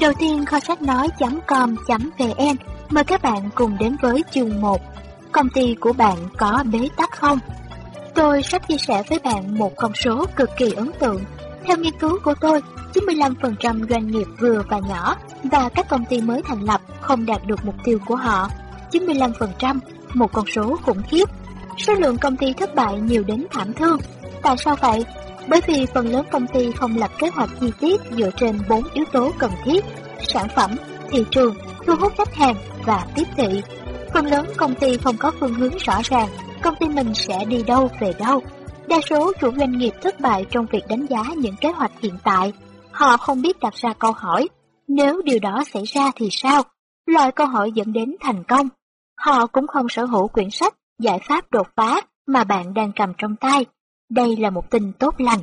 Đầu tiên kho sách nói.com.vn mời các bạn cùng đến với chương 1. Công ty của bạn có bế tắc không? Tôi sắp chia sẻ với bạn một con số cực kỳ ấn tượng. Theo nghiên cứu của tôi, 95% doanh nghiệp vừa và nhỏ và các công ty mới thành lập không đạt được mục tiêu của họ. 95%, một con số khủng khiếp. Số lượng công ty thất bại nhiều đến thảm thương. Tại sao vậy? Bởi vì phần lớn công ty không lập kế hoạch chi tiết dựa trên 4 yếu tố cần thiết, sản phẩm, thị trường, thu hút khách hàng và tiếp thị. Phần lớn công ty không có phương hướng rõ ràng, công ty mình sẽ đi đâu về đâu. Đa số chủ doanh nghiệp thất bại trong việc đánh giá những kế hoạch hiện tại. Họ không biết đặt ra câu hỏi, nếu điều đó xảy ra thì sao? Loại câu hỏi dẫn đến thành công. Họ cũng không sở hữu quyển sách, giải pháp đột phá mà bạn đang cầm trong tay. Đây là một tin tốt lành.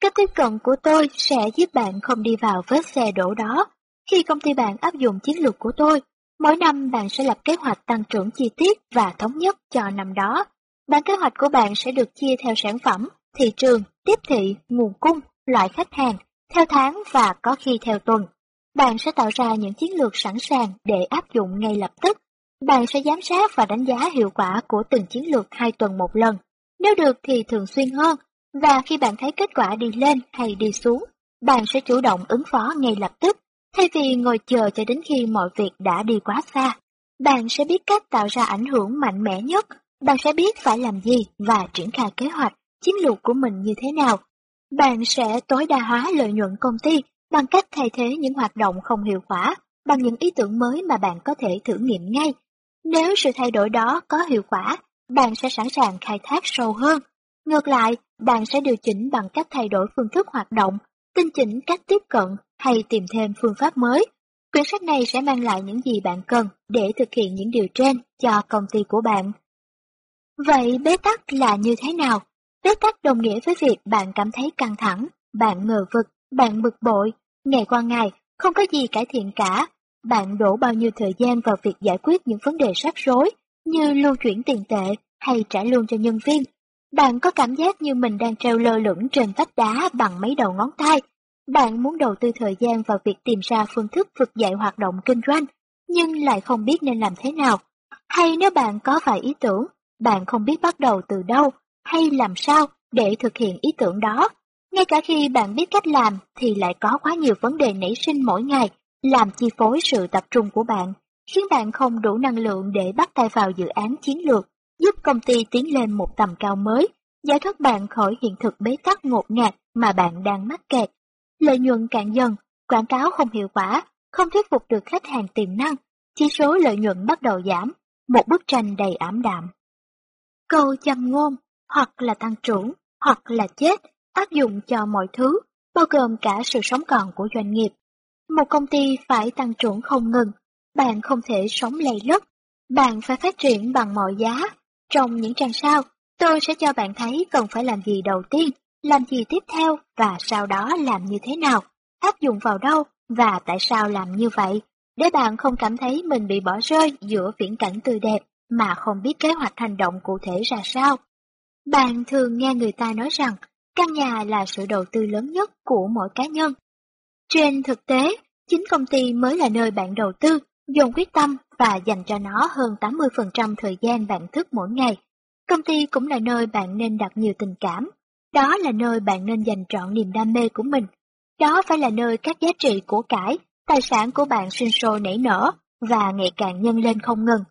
Cách tiếp cận của tôi sẽ giúp bạn không đi vào vết xe đổ đó. Khi công ty bạn áp dụng chiến lược của tôi, mỗi năm bạn sẽ lập kế hoạch tăng trưởng chi tiết và thống nhất cho năm đó. Bản kế hoạch của bạn sẽ được chia theo sản phẩm, thị trường, tiếp thị, nguồn cung, loại khách hàng, theo tháng và có khi theo tuần. Bạn sẽ tạo ra những chiến lược sẵn sàng để áp dụng ngay lập tức. Bạn sẽ giám sát và đánh giá hiệu quả của từng chiến lược hai tuần một lần. Nếu được thì thường xuyên hơn, và khi bạn thấy kết quả đi lên hay đi xuống, bạn sẽ chủ động ứng phó ngay lập tức, thay vì ngồi chờ cho đến khi mọi việc đã đi quá xa. Bạn sẽ biết cách tạo ra ảnh hưởng mạnh mẽ nhất, bạn sẽ biết phải làm gì và triển khai kế hoạch, chiến lược của mình như thế nào. Bạn sẽ tối đa hóa lợi nhuận công ty bằng cách thay thế những hoạt động không hiệu quả bằng những ý tưởng mới mà bạn có thể thử nghiệm ngay. Nếu sự thay đổi đó có hiệu quả, bạn sẽ sẵn sàng khai thác sâu hơn. Ngược lại, bạn sẽ điều chỉnh bằng cách thay đổi phương thức hoạt động, tinh chỉnh cách tiếp cận hay tìm thêm phương pháp mới. Quyển sách này sẽ mang lại những gì bạn cần để thực hiện những điều trên cho công ty của bạn. Vậy bế tắc là như thế nào? Bế tắc đồng nghĩa với việc bạn cảm thấy căng thẳng, bạn ngờ vực, bạn bực bội, ngày qua ngày, không có gì cải thiện cả. Bạn đổ bao nhiêu thời gian vào việc giải quyết những vấn đề rắc rối, như lưu chuyển tiền tệ hay trả lương cho nhân viên. Bạn có cảm giác như mình đang treo lơ lửng trên vách đá bằng mấy đầu ngón tay. Bạn muốn đầu tư thời gian vào việc tìm ra phương thức vực dậy hoạt động kinh doanh, nhưng lại không biết nên làm thế nào. Hay nếu bạn có vài ý tưởng, bạn không biết bắt đầu từ đâu hay làm sao để thực hiện ý tưởng đó. Ngay cả khi bạn biết cách làm thì lại có quá nhiều vấn đề nảy sinh mỗi ngày, làm chi phối sự tập trung của bạn, khiến bạn không đủ năng lượng để bắt tay vào dự án chiến lược, giúp công ty tiến lên một tầm cao mới, giải thoát bạn khỏi hiện thực bế tắc ngột ngạt mà bạn đang mắc kẹt. Lợi nhuận cạn dần, quảng cáo không hiệu quả, không thuyết phục được khách hàng tiềm năng, chỉ số lợi nhuận bắt đầu giảm, một bức tranh đầy ảm đạm. Câu châm ngôn, hoặc là tăng trưởng, hoặc là chết, áp dụng cho mọi thứ, bao gồm cả sự sống còn của doanh nghiệp. Một công ty phải tăng trưởng không ngừng, bạn không thể sống lầy lất, bạn phải phát triển bằng mọi giá. Trong những trang sau, tôi sẽ cho bạn thấy cần phải làm gì đầu tiên, làm gì tiếp theo và sau đó làm như thế nào, áp dụng vào đâu và tại sao làm như vậy, để bạn không cảm thấy mình bị bỏ rơi giữa viễn cảnh tươi đẹp mà không biết kế hoạch hành động cụ thể ra sao. Bạn thường nghe người ta nói rằng căn nhà là sự đầu tư lớn nhất của mỗi cá nhân. Trên thực tế, chính công ty mới là nơi bạn đầu tư, dồn quyết tâm và dành cho nó hơn 80% thời gian bạn thức mỗi ngày. Công ty cũng là nơi bạn nên đặt nhiều tình cảm. Đó là nơi bạn nên dành trọn niềm đam mê của mình. Đó phải là nơi các giá trị của cải, tài sản của bạn sinh sôi nảy nở và ngày càng nhân lên không ngừng.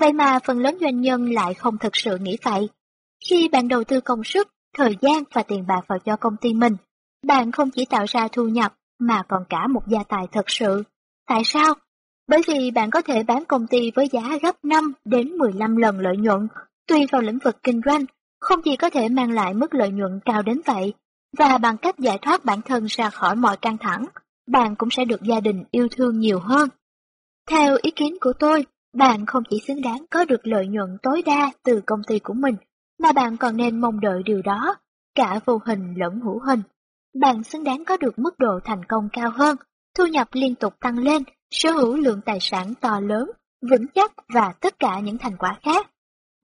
Vậy mà phần lớn doanh nhân lại không thực sự nghĩ vậy. Khi bạn đầu tư công sức, thời gian và tiền bạc vào cho công ty mình, bạn không chỉ tạo ra thu nhập mà còn cả một gia tài thật sự. Tại sao? Bởi vì bạn có thể bán công ty với giá gấp 5 đến 15 lần lợi nhuận, tùy vào lĩnh vực kinh doanh, không chỉ có thể mang lại mức lợi nhuận cao đến vậy, và bằng cách giải thoát bản thân ra khỏi mọi căng thẳng, bạn cũng sẽ được gia đình yêu thương nhiều hơn. Theo ý kiến của tôi, bạn không chỉ xứng đáng có được lợi nhuận tối đa từ công ty của mình, mà bạn còn nên mong đợi điều đó, cả vô hình lẫn hữu hình. Bạn xứng đáng có được mức độ thành công cao hơn, thu nhập liên tục tăng lên, sở hữu lượng tài sản to lớn, vững chắc và tất cả những thành quả khác.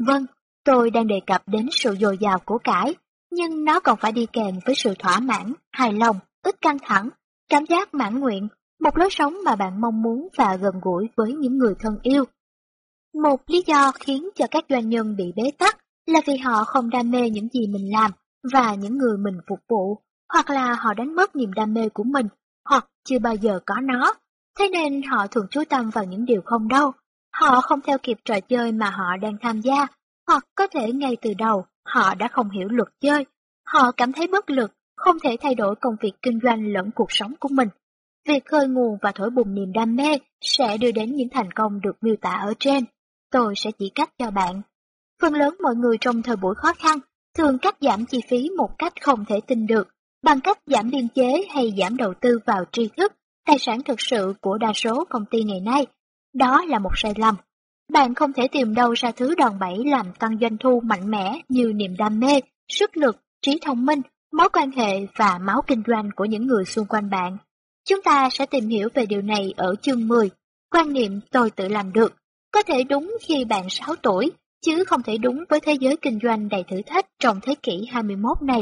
Vâng, tôi đang đề cập đến sự dồi dào của cải, nhưng nó còn phải đi kèm với sự thỏa mãn, hài lòng, ít căng thẳng, cảm giác mãn nguyện, một lối sống mà bạn mong muốn và gần gũi với những người thân yêu. Một lý do khiến cho các doanh nhân bị bế tắc là vì họ không đam mê những gì mình làm và những người mình phục vụ, hoặc là họ đánh mất niềm đam mê của mình, hoặc chưa bao giờ có nó. Thế nên họ thường chú tâm vào những điều không đâu. Họ không theo kịp trò chơi mà họ đang tham gia, hoặc có thể ngay từ đầu họ đã không hiểu luật chơi. Họ cảm thấy bất lực, không thể thay đổi công việc kinh doanh lẫn cuộc sống của mình. Việc khơi nguồn và thổi bùng niềm đam mê sẽ đưa đến những thành công được miêu tả ở trên. Tôi sẽ chỉ cách cho bạn. Phần lớn mọi người trong thời buổi khó khăn thường cắt giảm chi phí một cách không thể tin được, bằng cách giảm biên chế hay giảm đầu tư vào tri thức, tài sản thực sự của đa số công ty ngày nay. Đó là một sai lầm. Bạn không thể tìm đâu ra thứ đòn bẩy làm tăng doanh thu mạnh mẽ như niềm đam mê, sức lực, trí thông minh, mối quan hệ và máu kinh doanh của những người xung quanh bạn. Chúng ta sẽ tìm hiểu về điều này ở chương 10. Quan niệm tôi tự làm được. Có thể đúng khi bạn 6 tuổi, chứ không thể đúng với thế giới kinh doanh đầy thử thách trong thế kỷ 21 này.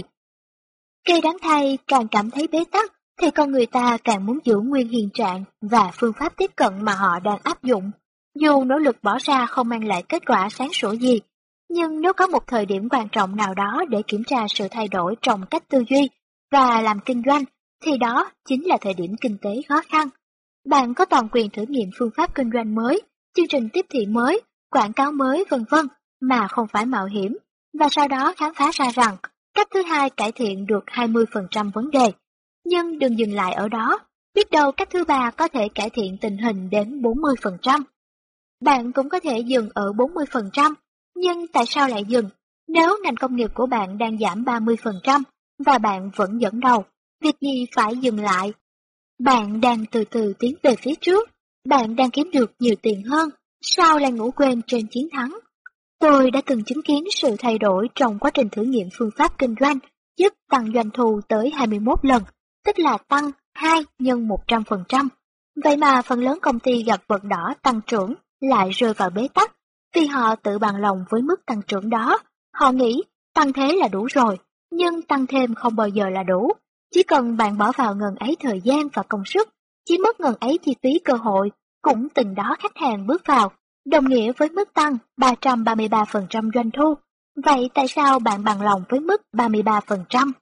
Cây đáng thay càng cảm thấy bế tắc, thì con người ta càng muốn giữ nguyên hiện trạng và phương pháp tiếp cận mà họ đang áp dụng. Dù nỗ lực bỏ ra không mang lại kết quả sáng sủa gì, nhưng nếu có một thời điểm quan trọng nào đó để kiểm tra sự thay đổi trong cách tư duy và làm kinh doanh, thì đó chính là thời điểm kinh tế khó khăn. Bạn có toàn quyền thử nghiệm phương pháp kinh doanh mới, chương trình tiếp thị mới, quảng cáo mới vân vân mà không phải mạo hiểm, và sau đó khám phá ra rằng cách thứ hai cải thiện được 20% vấn đề. Nhưng đừng dừng lại ở đó, biết đâu cách thứ ba có thể cải thiện tình hình đến 40%. Bạn cũng có thể dừng ở 40%, nhưng tại sao lại dừng? Nếu ngành công nghiệp của bạn đang giảm 30% và bạn vẫn dẫn đầu, việc gì phải dừng lại? Bạn đang từ từ tiến về phía trước, bạn đang kiếm được nhiều tiền hơn, sao lại ngủ quên trên chiến thắng? Tôi đã từng chứng kiến sự thay đổi trong quá trình thử nghiệm phương pháp kinh doanh, giúp tăng doanh thu tới 21 lần, tức là tăng 2 nhân 100%. Vậy mà phần lớn công ty gặp vật đỏ tăng trưởng lại rơi vào bế tắc, vì họ tự bằng lòng với mức tăng trưởng đó. Họ nghĩ tăng thế là đủ rồi, nhưng tăng thêm không bao giờ là đủ. Chỉ cần bạn bỏ vào ngần ấy thời gian và công sức, chỉ mất ngần ấy chi phí cơ hội, cũng từng đó khách hàng bước vào, đồng nghĩa với mức tăng 333% doanh thu. Vậy tại sao bạn bằng lòng với mức 33%?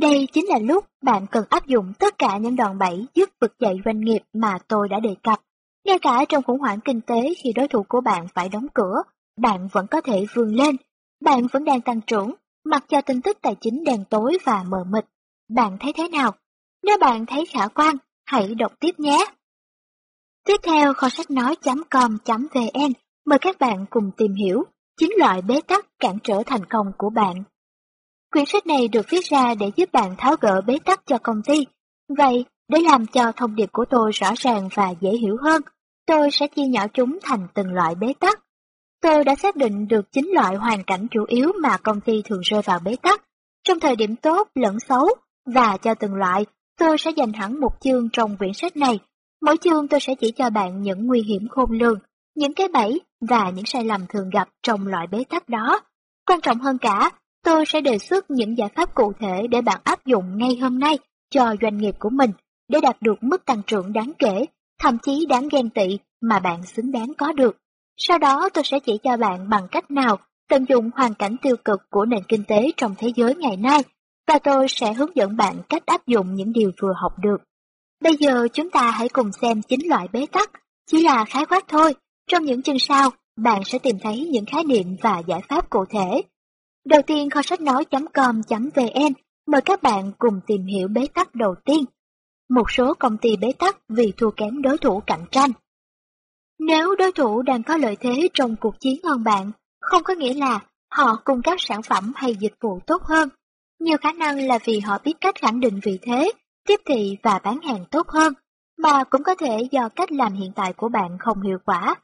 Đây chính là lúc bạn cần áp dụng tất cả những đòn bẩy giúp vực dậy doanh nghiệp mà tôi đã đề cập. Ngay cả trong khủng hoảng kinh tế khi đối thủ của bạn phải đóng cửa, bạn vẫn có thể vươn lên. Bạn vẫn đang tăng trưởng, mặc cho tin tức tài chính đen tối và mờ mịt. Bạn thấy thế nào? Nếu bạn thấy khả quan, hãy đọc tiếp nhé. Tiếp theo kho sách nói.com.vn mời các bạn cùng tìm hiểu chín loại bế tắc cản trở thành công của bạn. Quyển sách này được viết ra để giúp bạn tháo gỡ bế tắc cho công ty. Vậy, để làm cho thông điệp của tôi rõ ràng và dễ hiểu hơn, tôi sẽ chia nhỏ chúng thành từng loại bế tắc. Tôi đã xác định được 9 loại hoàn cảnh chủ yếu mà công ty thường rơi vào bế tắc, trong thời điểm tốt lẫn xấu, và cho từng loại, tôi sẽ dành hẳn một chương trong quyển sách này. Mỗi chương tôi sẽ chỉ cho bạn những nguy hiểm khôn lường, những cái bẫy và những sai lầm thường gặp trong loại bế tắc đó. Quan trọng hơn cả, tôi sẽ đề xuất những giải pháp cụ thể để bạn áp dụng ngay hôm nay cho doanh nghiệp của mình để đạt được mức tăng trưởng đáng kể, thậm chí đáng ghen tị mà bạn xứng đáng có được. Sau đó tôi sẽ chỉ cho bạn bằng cách nào tận dụng hoàn cảnh tiêu cực của nền kinh tế trong thế giới ngày nay, và tôi sẽ hướng dẫn bạn cách áp dụng những điều vừa học được. Bây giờ chúng ta hãy cùng xem chín loại bế tắc, chỉ là khái quát thôi. Trong những chương sau, bạn sẽ tìm thấy những khái niệm và giải pháp cụ thể. Đầu tiên kho sách nói.com.vn mời các bạn cùng tìm hiểu bế tắc đầu tiên. Một số công ty bế tắc vì thua kém đối thủ cạnh tranh. Nếu đối thủ đang có lợi thế trong cuộc chiến hơn bạn, không có nghĩa là họ cung cấp sản phẩm hay dịch vụ tốt hơn. Nhiều khả năng là vì họ biết cách khẳng định vị thế, tiếp thị và bán hàng tốt hơn, mà cũng có thể do cách làm hiện tại của bạn không hiệu quả.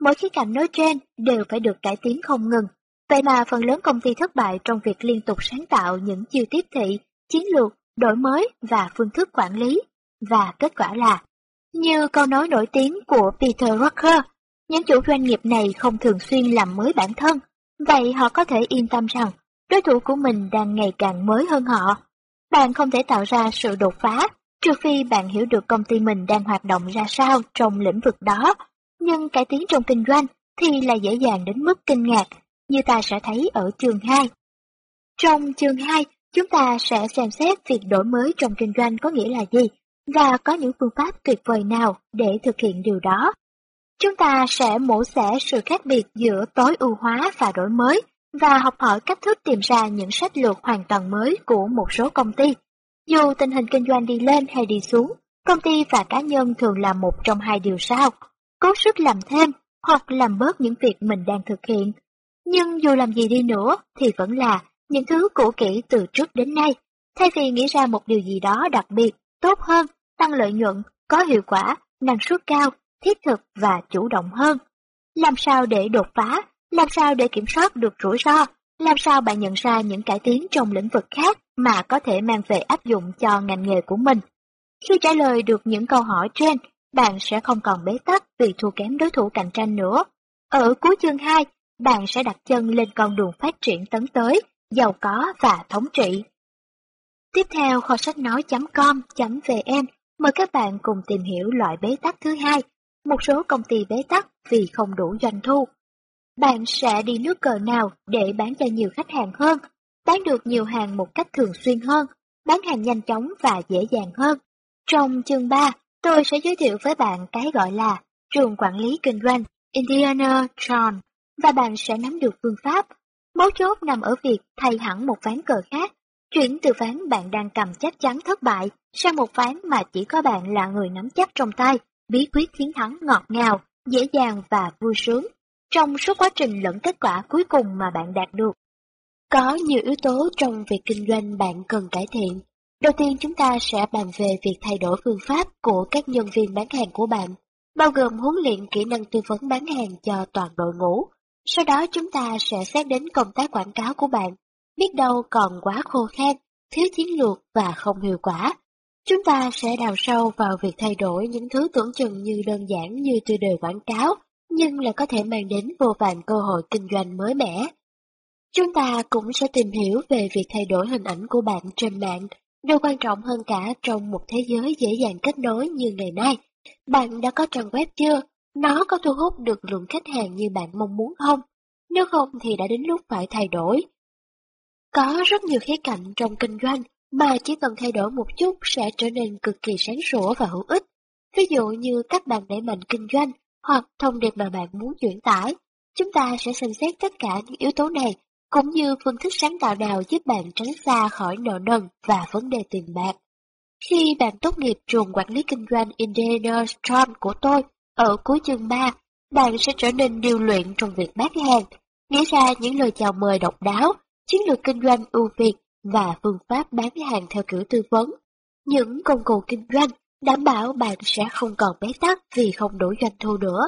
Mỗi khía cạnh nói trên đều phải được cải tiến không ngừng. Vậy mà phần lớn công ty thất bại trong việc liên tục sáng tạo những chiêu tiếp thị, chiến lược, đổi mới và phương thức quản lý. Và kết quả là như câu nói nổi tiếng của Peter Drucker, những chủ doanh nghiệp này không thường xuyên làm mới bản thân, vậy họ có thể yên tâm rằng đối thủ của mình đang ngày càng mới hơn họ. Bạn không thể tạo ra sự đột phá trừ phi bạn hiểu được công ty mình đang hoạt động ra sao trong lĩnh vực đó. Nhưng cải tiến trong kinh doanh thì là dễ dàng đến mức kinh ngạc, như ta sẽ thấy ở chương 2. Trong chương 2, chúng ta sẽ xem xét việc đổi mới trong kinh doanh có nghĩa là gì, và có những phương pháp tuyệt vời nào để thực hiện điều đó. Chúng ta sẽ mổ xẻ sự khác biệt giữa tối ưu hóa và đổi mới, và học hỏi cách thức tìm ra những sách lược hoàn toàn mới của một số công ty. Dù tình hình kinh doanh đi lên hay đi xuống, công ty và cá nhân thường là một trong hai điều sau, cố sức làm thêm hoặc làm bớt những việc mình đang thực hiện. Nhưng dù làm gì đi nữa thì vẫn là những thứ cũ kỹ từ trước đến nay, thay vì nghĩ ra một điều gì đó đặc biệt, tốt hơn, tăng lợi nhuận, có hiệu quả, năng suất cao, thiết thực và chủ động hơn. Làm sao để đột phá, làm sao để kiểm soát được rủi ro, làm sao bạn nhận ra những cải tiến trong lĩnh vực khác mà có thể mang về áp dụng cho ngành nghề của mình. Khi trả lời được những câu hỏi trên, bạn sẽ không còn bế tắc vì thua kém đối thủ cạnh tranh nữa. Ở cuối chương 2, bạn sẽ đặt chân lên con đường phát triển tấn tới, giàu có và thống trị. Tiếp theo kho sách nói.com.vn mời các bạn cùng tìm hiểu loại bế tắc thứ hai, một số công ty bế tắc vì không đủ doanh thu. Bạn sẽ đi nước cờ nào để bán cho nhiều khách hàng hơn, bán được nhiều hàng một cách thường xuyên hơn, bán hàng nhanh chóng và dễ dàng hơn. Trong chương 3, tôi sẽ giới thiệu với bạn cái gọi là trường quản lý kinh doanh Indiana John và bạn sẽ nắm được phương pháp. Mấu chốt nằm ở việc thay hẳn một ván cờ khác, chuyển từ ván bạn đang cầm chắc chắn thất bại sang một ván mà chỉ có bạn là người nắm chắc trong tay, bí quyết chiến thắng ngọt ngào, dễ dàng và vui sướng trong suốt quá trình lẫn kết quả cuối cùng mà bạn đạt được. Có nhiều yếu tố trong việc kinh doanh bạn cần cải thiện. Đầu tiên chúng ta sẽ bàn về việc thay đổi phương pháp của các nhân viên bán hàng của bạn, bao gồm huấn luyện kỹ năng tư vấn bán hàng cho toàn đội ngũ. Sau đó chúng ta sẽ xét đến công tác quảng cáo của bạn, biết đâu còn quá khô khan, thiếu chiến lược và không hiệu quả. Chúng ta sẽ đào sâu vào việc thay đổi những thứ tưởng chừng như đơn giản như tiêu đề quảng cáo, nhưng là có thể mang đến vô vàn cơ hội kinh doanh mới mẻ. Chúng ta cũng sẽ tìm hiểu về việc thay đổi hình ảnh của bạn trên mạng, điều quan trọng hơn cả trong một thế giới dễ dàng kết nối như ngày nay. Bạn đã có trang web chưa? Nó có thu hút được lượng khách hàng như bạn mong muốn không? Nếu không thì đã đến lúc phải thay đổi. Có rất nhiều khía cạnh trong kinh doanh mà chỉ cần thay đổi một chút sẽ trở nên cực kỳ sáng sủa và hữu ích. Ví dụ như các bạn đẩy mạnh kinh doanh hoặc thông điệp mà bạn muốn chuyển tải. Chúng ta sẽ xem xét tất cả những yếu tố này, cũng như phương thức sáng tạo nào giúp bạn tránh xa khỏi nợ nần và vấn đề tiền bạc. Khi bạn tốt nghiệp trường quản lý kinh doanh Indiana Strong của tôi, ở cuối chương 3, bạn sẽ trở nên điều luyện trong việc bán hàng, nghĩ ra những lời chào mời độc đáo, chiến lược kinh doanh ưu việt và phương pháp bán hàng theo kiểu tư vấn. Những công cụ kinh doanh đảm bảo bạn sẽ không còn bế tắc vì không đủ doanh thu nữa.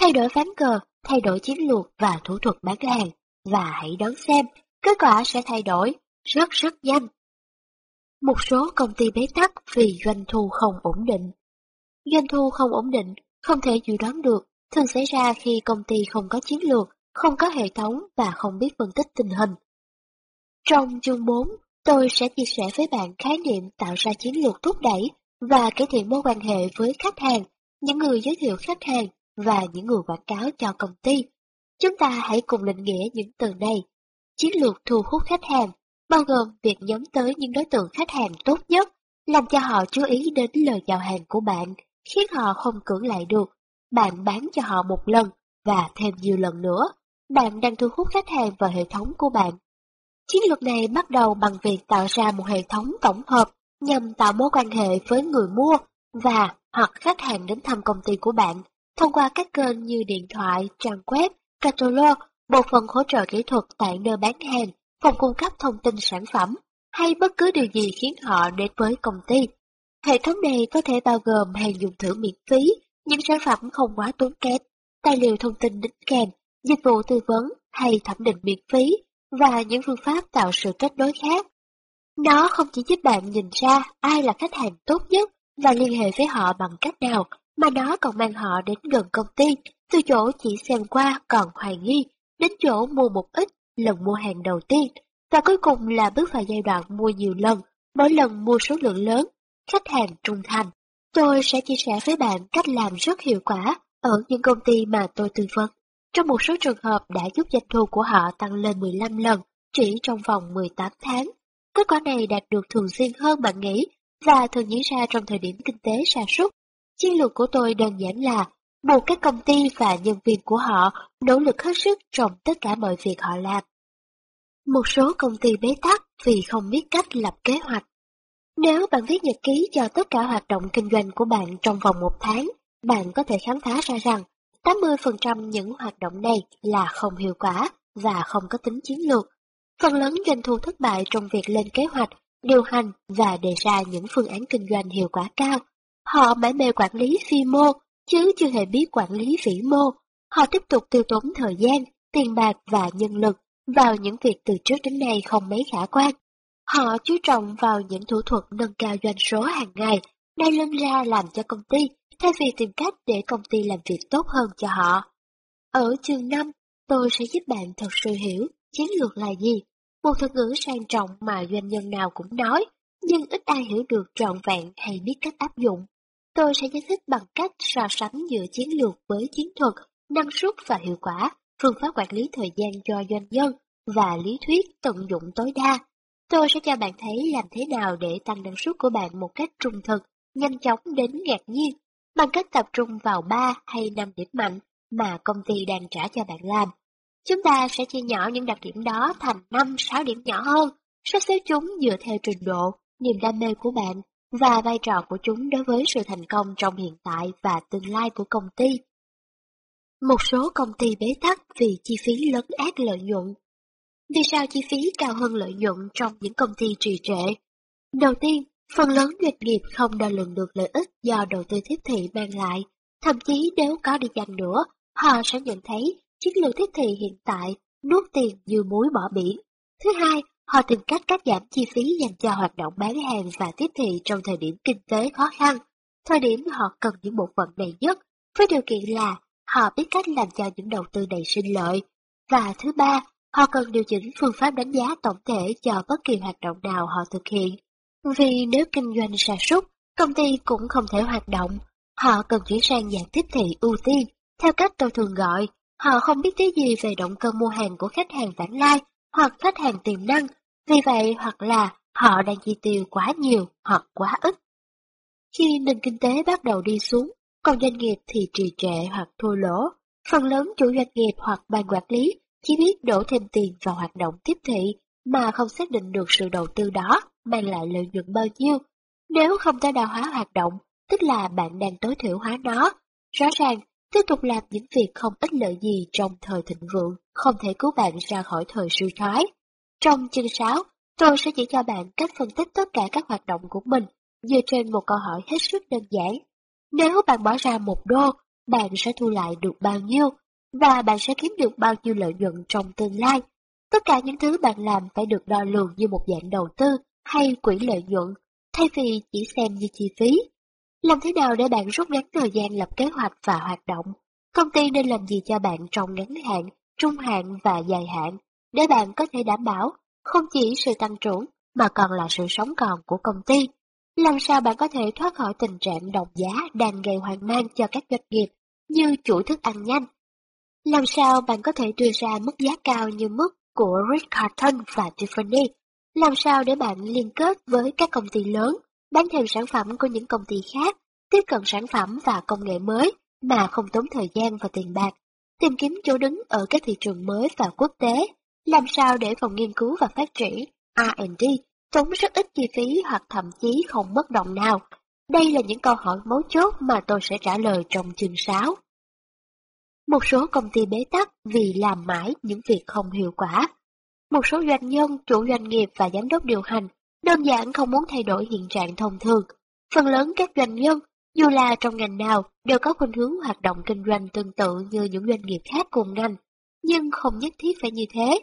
Thay đổi ván cờ, thay đổi chiến lược và thủ thuật bán hàng, và hãy đón xem, kết quả sẽ thay đổi rất rất nhanh. Một số công ty bế tắc vì doanh thu không ổn định. Doanh thu không ổn định, không thể dự đoán được, thường xảy ra khi công ty không có chiến lược, không có hệ thống và không biết phân tích tình hình. Trong chương 4, tôi sẽ chia sẻ với bạn khái niệm tạo ra chiến lược thúc đẩy và cải thiện mối quan hệ với khách hàng, những người giới thiệu khách hàng và những người quảng cáo cho công ty. Chúng ta hãy cùng định nghĩa những từ này. Chiến lược thu hút khách hàng bao gồm việc nhắm tới những đối tượng khách hàng tốt nhất, làm cho họ chú ý đến lời chào hàng của bạn, khiến họ không cưỡng lại được. Bạn bán cho họ một lần và thêm nhiều lần nữa. Bạn đang thu hút khách hàng vào hệ thống của bạn. Chiến lược này bắt đầu bằng việc tạo ra một hệ thống tổng hợp nhằm tạo mối quan hệ với người mua và hoặc khách hàng đến thăm công ty của bạn thông qua các kênh như điện thoại, trang web, catalog, bộ phận hỗ trợ kỹ thuật tại nơi bán hàng, phòng cung cấp thông tin sản phẩm hay bất cứ điều gì khiến họ đến với công ty. Hệ thống này có thể bao gồm hàng dùng thử miễn phí, những sản phẩm không quá tốn kém, tài liệu thông tin đính kèm, dịch vụ tư vấn hay thẩm định miễn phí và những phương pháp tạo sự kết nối khác nó không chỉ giúp bạn nhìn ra ai là khách hàng tốt nhất và liên hệ với họ bằng cách nào, mà nó còn mang họ đến gần công ty, từ chỗ chỉ xem qua còn hoài nghi, đến chỗ mua một ít lần mua hàng đầu tiên, và cuối cùng là bước vào giai đoạn mua nhiều lần, mỗi lần mua số lượng lớn khách hàng trung thành. Tôi sẽ chia sẻ với bạn cách làm rất hiệu quả ở những công ty mà tôi tư vấn. Trong một số trường hợp đã giúp doanh thu của họ tăng lên 15 lần chỉ trong vòng 18 tháng. Kết quả này đạt được thường xuyên hơn bạn nghĩ và thường diễn ra trong thời điểm kinh tế sa sút. Chiến lược của tôi đơn giản là buộc các công ty và nhân viên của họ nỗ lực hết sức trong tất cả mọi việc họ làm. Một số công ty bế tắc vì không biết cách lập kế hoạch. Nếu bạn viết nhật ký cho tất cả hoạt động kinh doanh của bạn trong vòng một tháng, bạn có thể khám phá ra rằng 80% những hoạt động này là không hiệu quả và không có tính chiến lược. Phần lớn doanh thu thất bại trong việc lên kế hoạch, điều hành và đề ra những phương án kinh doanh hiệu quả cao. Họ mãi mê quản lý phi mô, chứ chưa hề biết quản lý vĩ mô. Họ tiếp tục tiêu tốn thời gian, tiền bạc và nhân lực vào những việc từ trước đến nay không mấy khả quan. Họ chú trọng vào những thủ thuật nâng cao doanh số hàng ngày, đang lưng ra làm cho công ty, thay vì tìm cách để công ty làm việc tốt hơn cho họ. Ở chương 5, tôi sẽ giúp bạn thật sự hiểu chiến lược là gì, một thuật ngữ sang trọng mà doanh nhân nào cũng nói, nhưng ít ai hiểu được trọn vẹn hay biết cách áp dụng. Tôi sẽ giải thích bằng cách so sánh giữa chiến lược với chiến thuật, năng suất và hiệu quả, phương pháp quản lý thời gian cho doanh nhân và lý thuyết tận dụng tối đa. Tôi sẽ cho bạn thấy làm thế nào để tăng năng suất của bạn một cách trung thực, nhanh chóng đến ngạc nhiên, bằng cách tập trung vào 3 hay 5 điểm mạnh mà công ty đang trả cho bạn làm. Chúng ta sẽ chia nhỏ những đặc điểm đó thành 5-6 điểm nhỏ hơn, sắp xếp chúng dựa theo trình độ, niềm đam mê của bạn và vai trò của chúng đối với sự thành công trong hiện tại và tương lai của công ty. Một số công ty bế tắc vì chi phí lớn ác lợi nhuận. Vì sao chi phí cao hơn lợi nhuận trong những công ty trì trệ? Đầu tiên, phần lớn doanh nghiệp không đo lường được lợi ích do đầu tư tiếp thị mang lại. Thậm chí nếu có đi dành nữa, họ sẽ nhận thấy chiến lược tiếp thị hiện tại nuốt tiền như muối bỏ biển. Thứ hai, họ tìm cách cắt giảm chi phí dành cho hoạt động bán hàng và tiếp thị trong thời điểm kinh tế khó khăn. Thời điểm họ cần những bộ phận này nhất, với điều kiện là họ biết cách làm cho những đầu tư này sinh lợi. Và thứ ba, họ cần điều chỉnh phương pháp đánh giá tổng thể cho bất kỳ hoạt động nào họ thực hiện. Vì nếu kinh doanh sa sút, công ty cũng không thể hoạt động. Họ cần chuyển sang dạng tiếp thị ưu tiên, theo cách tôi thường gọi. Họ không biết tí gì về động cơ mua hàng của khách hàng vãng lai hoặc khách hàng tiềm năng, vì vậy hoặc là họ đang chi tiêu quá nhiều hoặc quá ít. Khi nền kinh tế bắt đầu đi xuống, còn doanh nghiệp thì trì trệ hoặc thua lỗ. Phần lớn chủ doanh nghiệp hoặc ban quản lý chỉ biết đổ thêm tiền vào hoạt động tiếp thị mà không xác định được sự đầu tư đó mang lại lợi nhuận bao nhiêu. Nếu không tối đa hóa hoạt động, tức là bạn đang tối thiểu hóa nó. Rõ ràng, tiếp tục làm những việc không ích lợi gì trong thời thịnh vượng không thể cứu bạn ra khỏi thời suy thoái. Trong chương 6, tôi sẽ chỉ cho bạn cách phân tích tất cả các hoạt động của mình dựa trên một câu hỏi hết sức đơn giản. Nếu bạn bỏ ra một đô, bạn sẽ thu lại được bao nhiêu, và bạn sẽ kiếm được bao nhiêu lợi nhuận trong tương lai. Tất cả những thứ bạn làm phải được đo lường như một dạng đầu tư hay quỹ lợi nhuận, thay vì chỉ xem như chi phí. Làm thế nào để bạn rút ngắn thời gian lập kế hoạch và hoạt động? Công ty nên làm gì cho bạn trong ngắn hạn, trung hạn và dài hạn, để bạn có thể đảm bảo không chỉ sự tăng trưởng mà còn là sự sống còn của công ty. Làm sao bạn có thể thoát khỏi tình trạng đồng giá đang gây hoang mang cho các doanh nghiệp như chuỗi thức ăn nhanh? Làm sao bạn có thể đưa ra mức giá cao như mức của Rick Carton và Tiffany? Làm sao để bạn liên kết với các công ty lớn, bán thêm sản phẩm của những công ty khác, tiếp cận sản phẩm và công nghệ mới mà không tốn thời gian và tiền bạc, tìm kiếm chỗ đứng ở các thị trường mới và quốc tế? Làm sao để phòng nghiên cứu và phát triển R&D tốn rất ít chi phí hoặc thậm chí không mất đồng nào? Đây là những câu hỏi mấu chốt mà tôi sẽ trả lời trong chương 6. Một số công ty bế tắc vì làm mãi những việc không hiệu quả. Một số doanh nhân, chủ doanh nghiệp và giám đốc điều hành đơn giản không muốn thay đổi hiện trạng thông thường. Phần lớn các doanh nhân, dù là trong ngành nào, đều có khuynh hướng hoạt động kinh doanh tương tự như những doanh nghiệp khác cùng ngành, nhưng không nhất thiết phải như thế.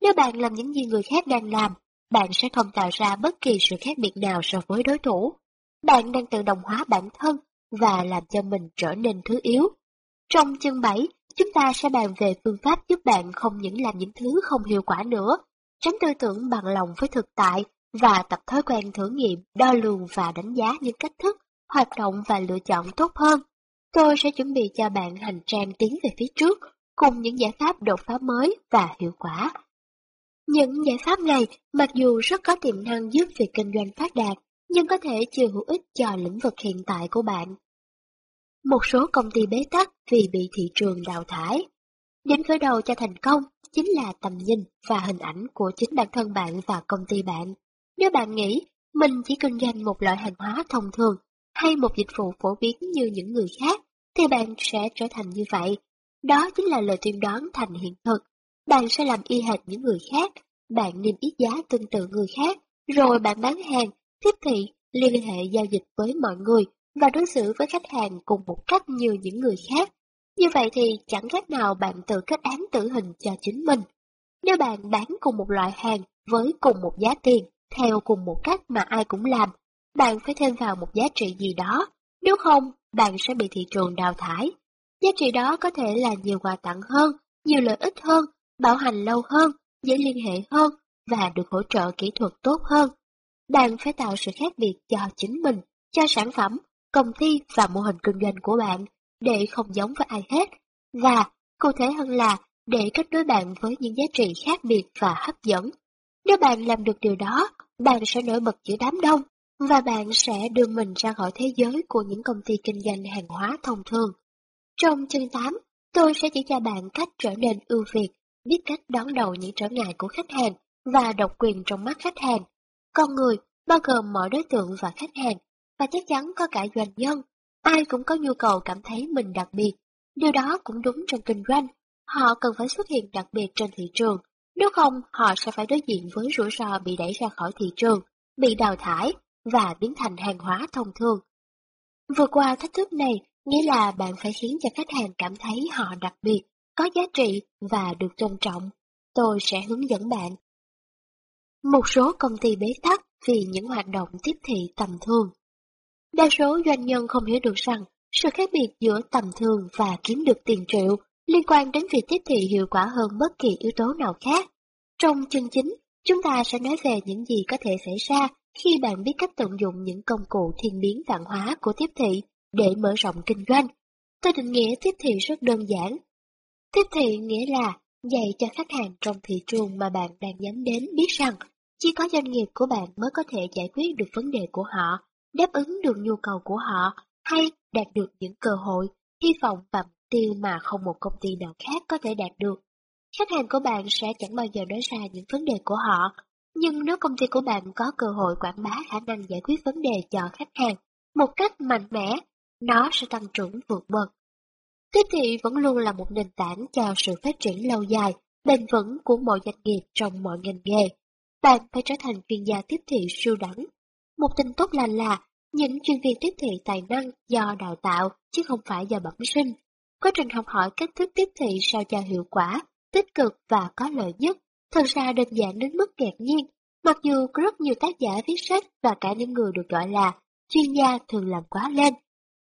Nếu bạn làm những gì người khác đang làm, bạn sẽ không tạo ra bất kỳ sự khác biệt nào so với đối thủ. Bạn đang tự động hóa bản thân và làm cho mình trở nên thứ yếu. Trong chương 7, chúng ta sẽ bàn về phương pháp giúp bạn không những làm những thứ không hiệu quả nữa, tránh tư tưởng bằng lòng với thực tại và tập thói quen thử nghiệm, đo lường và đánh giá những cách thức, hoạt động và lựa chọn tốt hơn. Tôi sẽ chuẩn bị cho bạn hành trang tiến về phía trước cùng những giải pháp đột phá mới và hiệu quả. Những giải pháp này mặc dù rất có tiềm năng giúp việc kinh doanh phát đạt, nhưng có thể chưa hữu ích cho lĩnh vực hiện tại của bạn. Một số công ty bế tắc vì bị thị trường đào thải. Điểm khởi đầu cho thành công chính là tầm nhìn và hình ảnh của chính bản thân bạn và công ty bạn. Nếu bạn nghĩ mình chỉ kinh doanh một loại hàng hóa thông thường hay một dịch vụ phổ biến như những người khác, thì bạn sẽ trở thành như vậy. Đó chính là lời tuyên đoán thành hiện thực. Bạn sẽ làm y hệt những người khác, bạn niêm yết giá tương tự người khác, rồi bạn bán hàng, tiếp thị, liên hệ giao dịch với mọi người và đối xử với khách hàng cùng một cách như những người khác. Như vậy thì chẳng khác nào bạn tự kết án tử hình cho chính mình. Nếu bạn bán cùng một loại hàng với cùng một giá tiền, theo cùng một cách mà ai cũng làm, bạn phải thêm vào một giá trị gì đó, nếu không, bạn sẽ bị thị trường đào thải. Giá trị đó có thể là nhiều quà tặng hơn, nhiều lợi ích hơn, bảo hành lâu hơn, dễ liên hệ hơn và được hỗ trợ kỹ thuật tốt hơn. Bạn phải tạo sự khác biệt cho chính mình, cho sản phẩm, công ty và mô hình kinh doanh của bạn để không giống với ai hết. Và, cụ thể hơn là, để kết nối bạn với những giá trị khác biệt và hấp dẫn. Nếu bạn làm được điều đó, bạn sẽ nổi bật giữa đám đông, và bạn sẽ đưa mình ra khỏi thế giới của những công ty kinh doanh hàng hóa thông thường. Trong chương 8, tôi sẽ chỉ cho bạn cách trở nên ưu việt, biết cách đón đầu những trở ngại của khách hàng và độc quyền trong mắt khách hàng. Con người, bao gồm mọi đối tượng và khách hàng, và chắc chắn có cả doanh nhân. Ai cũng có nhu cầu cảm thấy mình đặc biệt. Điều đó cũng đúng trong kinh doanh. Họ cần phải xuất hiện đặc biệt trên thị trường. Nếu không, họ sẽ phải đối diện với rủi ro bị đẩy ra khỏi thị trường, bị đào thải và biến thành hàng hóa thông thường. Vượt qua thách thức này nghĩa là bạn phải khiến cho khách hàng cảm thấy họ đặc biệt, có giá trị và được tôn trọng. Tôi sẽ hướng dẫn bạn. Một số công ty bế tắc vì những hoạt động tiếp thị tầm thường. Đa số doanh nhân không hiểu được rằng sự khác biệt giữa tầm thường và kiếm được tiền triệu liên quan đến việc tiếp thị hiệu quả hơn bất kỳ yếu tố nào khác. Trong chương chính, chúng ta sẽ nói về những gì có thể xảy ra khi bạn biết cách tận dụng những công cụ thiên biến vạn hóa của tiếp thị để mở rộng kinh doanh. Tôi định nghĩa tiếp thị rất đơn giản. Tiếp thị nghĩa là dạy cho khách hàng trong thị trường mà bạn đang nhắm đến biết rằng chỉ có doanh nghiệp của bạn mới có thể giải quyết được vấn đề của họ, đáp ứng được nhu cầu của họ hay đạt được những cơ hội, hy vọng và mục tiêu mà không một công ty nào khác có thể đạt được. Khách hàng của bạn sẽ chẳng bao giờ nói ra những vấn đề của họ nhưng nếu công ty của bạn có cơ hội quảng bá khả năng giải quyết vấn đề cho khách hàng một cách mạnh mẽ, nó sẽ tăng trưởng vượt bậc. Tiếp thị vẫn luôn là một nền tảng cho sự phát triển lâu dài, bền vững của mọi doanh nghiệp trong mọi ngành nghề. Bạn phải trở thành chuyên gia tiếp thị siêu đẳng. Một tin tốt lành là những chuyên viên tiếp thị tài năng do đào tạo chứ không phải do bẩm sinh. Quá trình học hỏi cách thức tiếp thị sao cho hiệu quả, tích cực và có lợi nhất thật ra đơn giản đến mức ngạc nhiên, mặc dù có rất nhiều tác giả viết sách và cả những người được gọi là chuyên gia thường làm quá lên.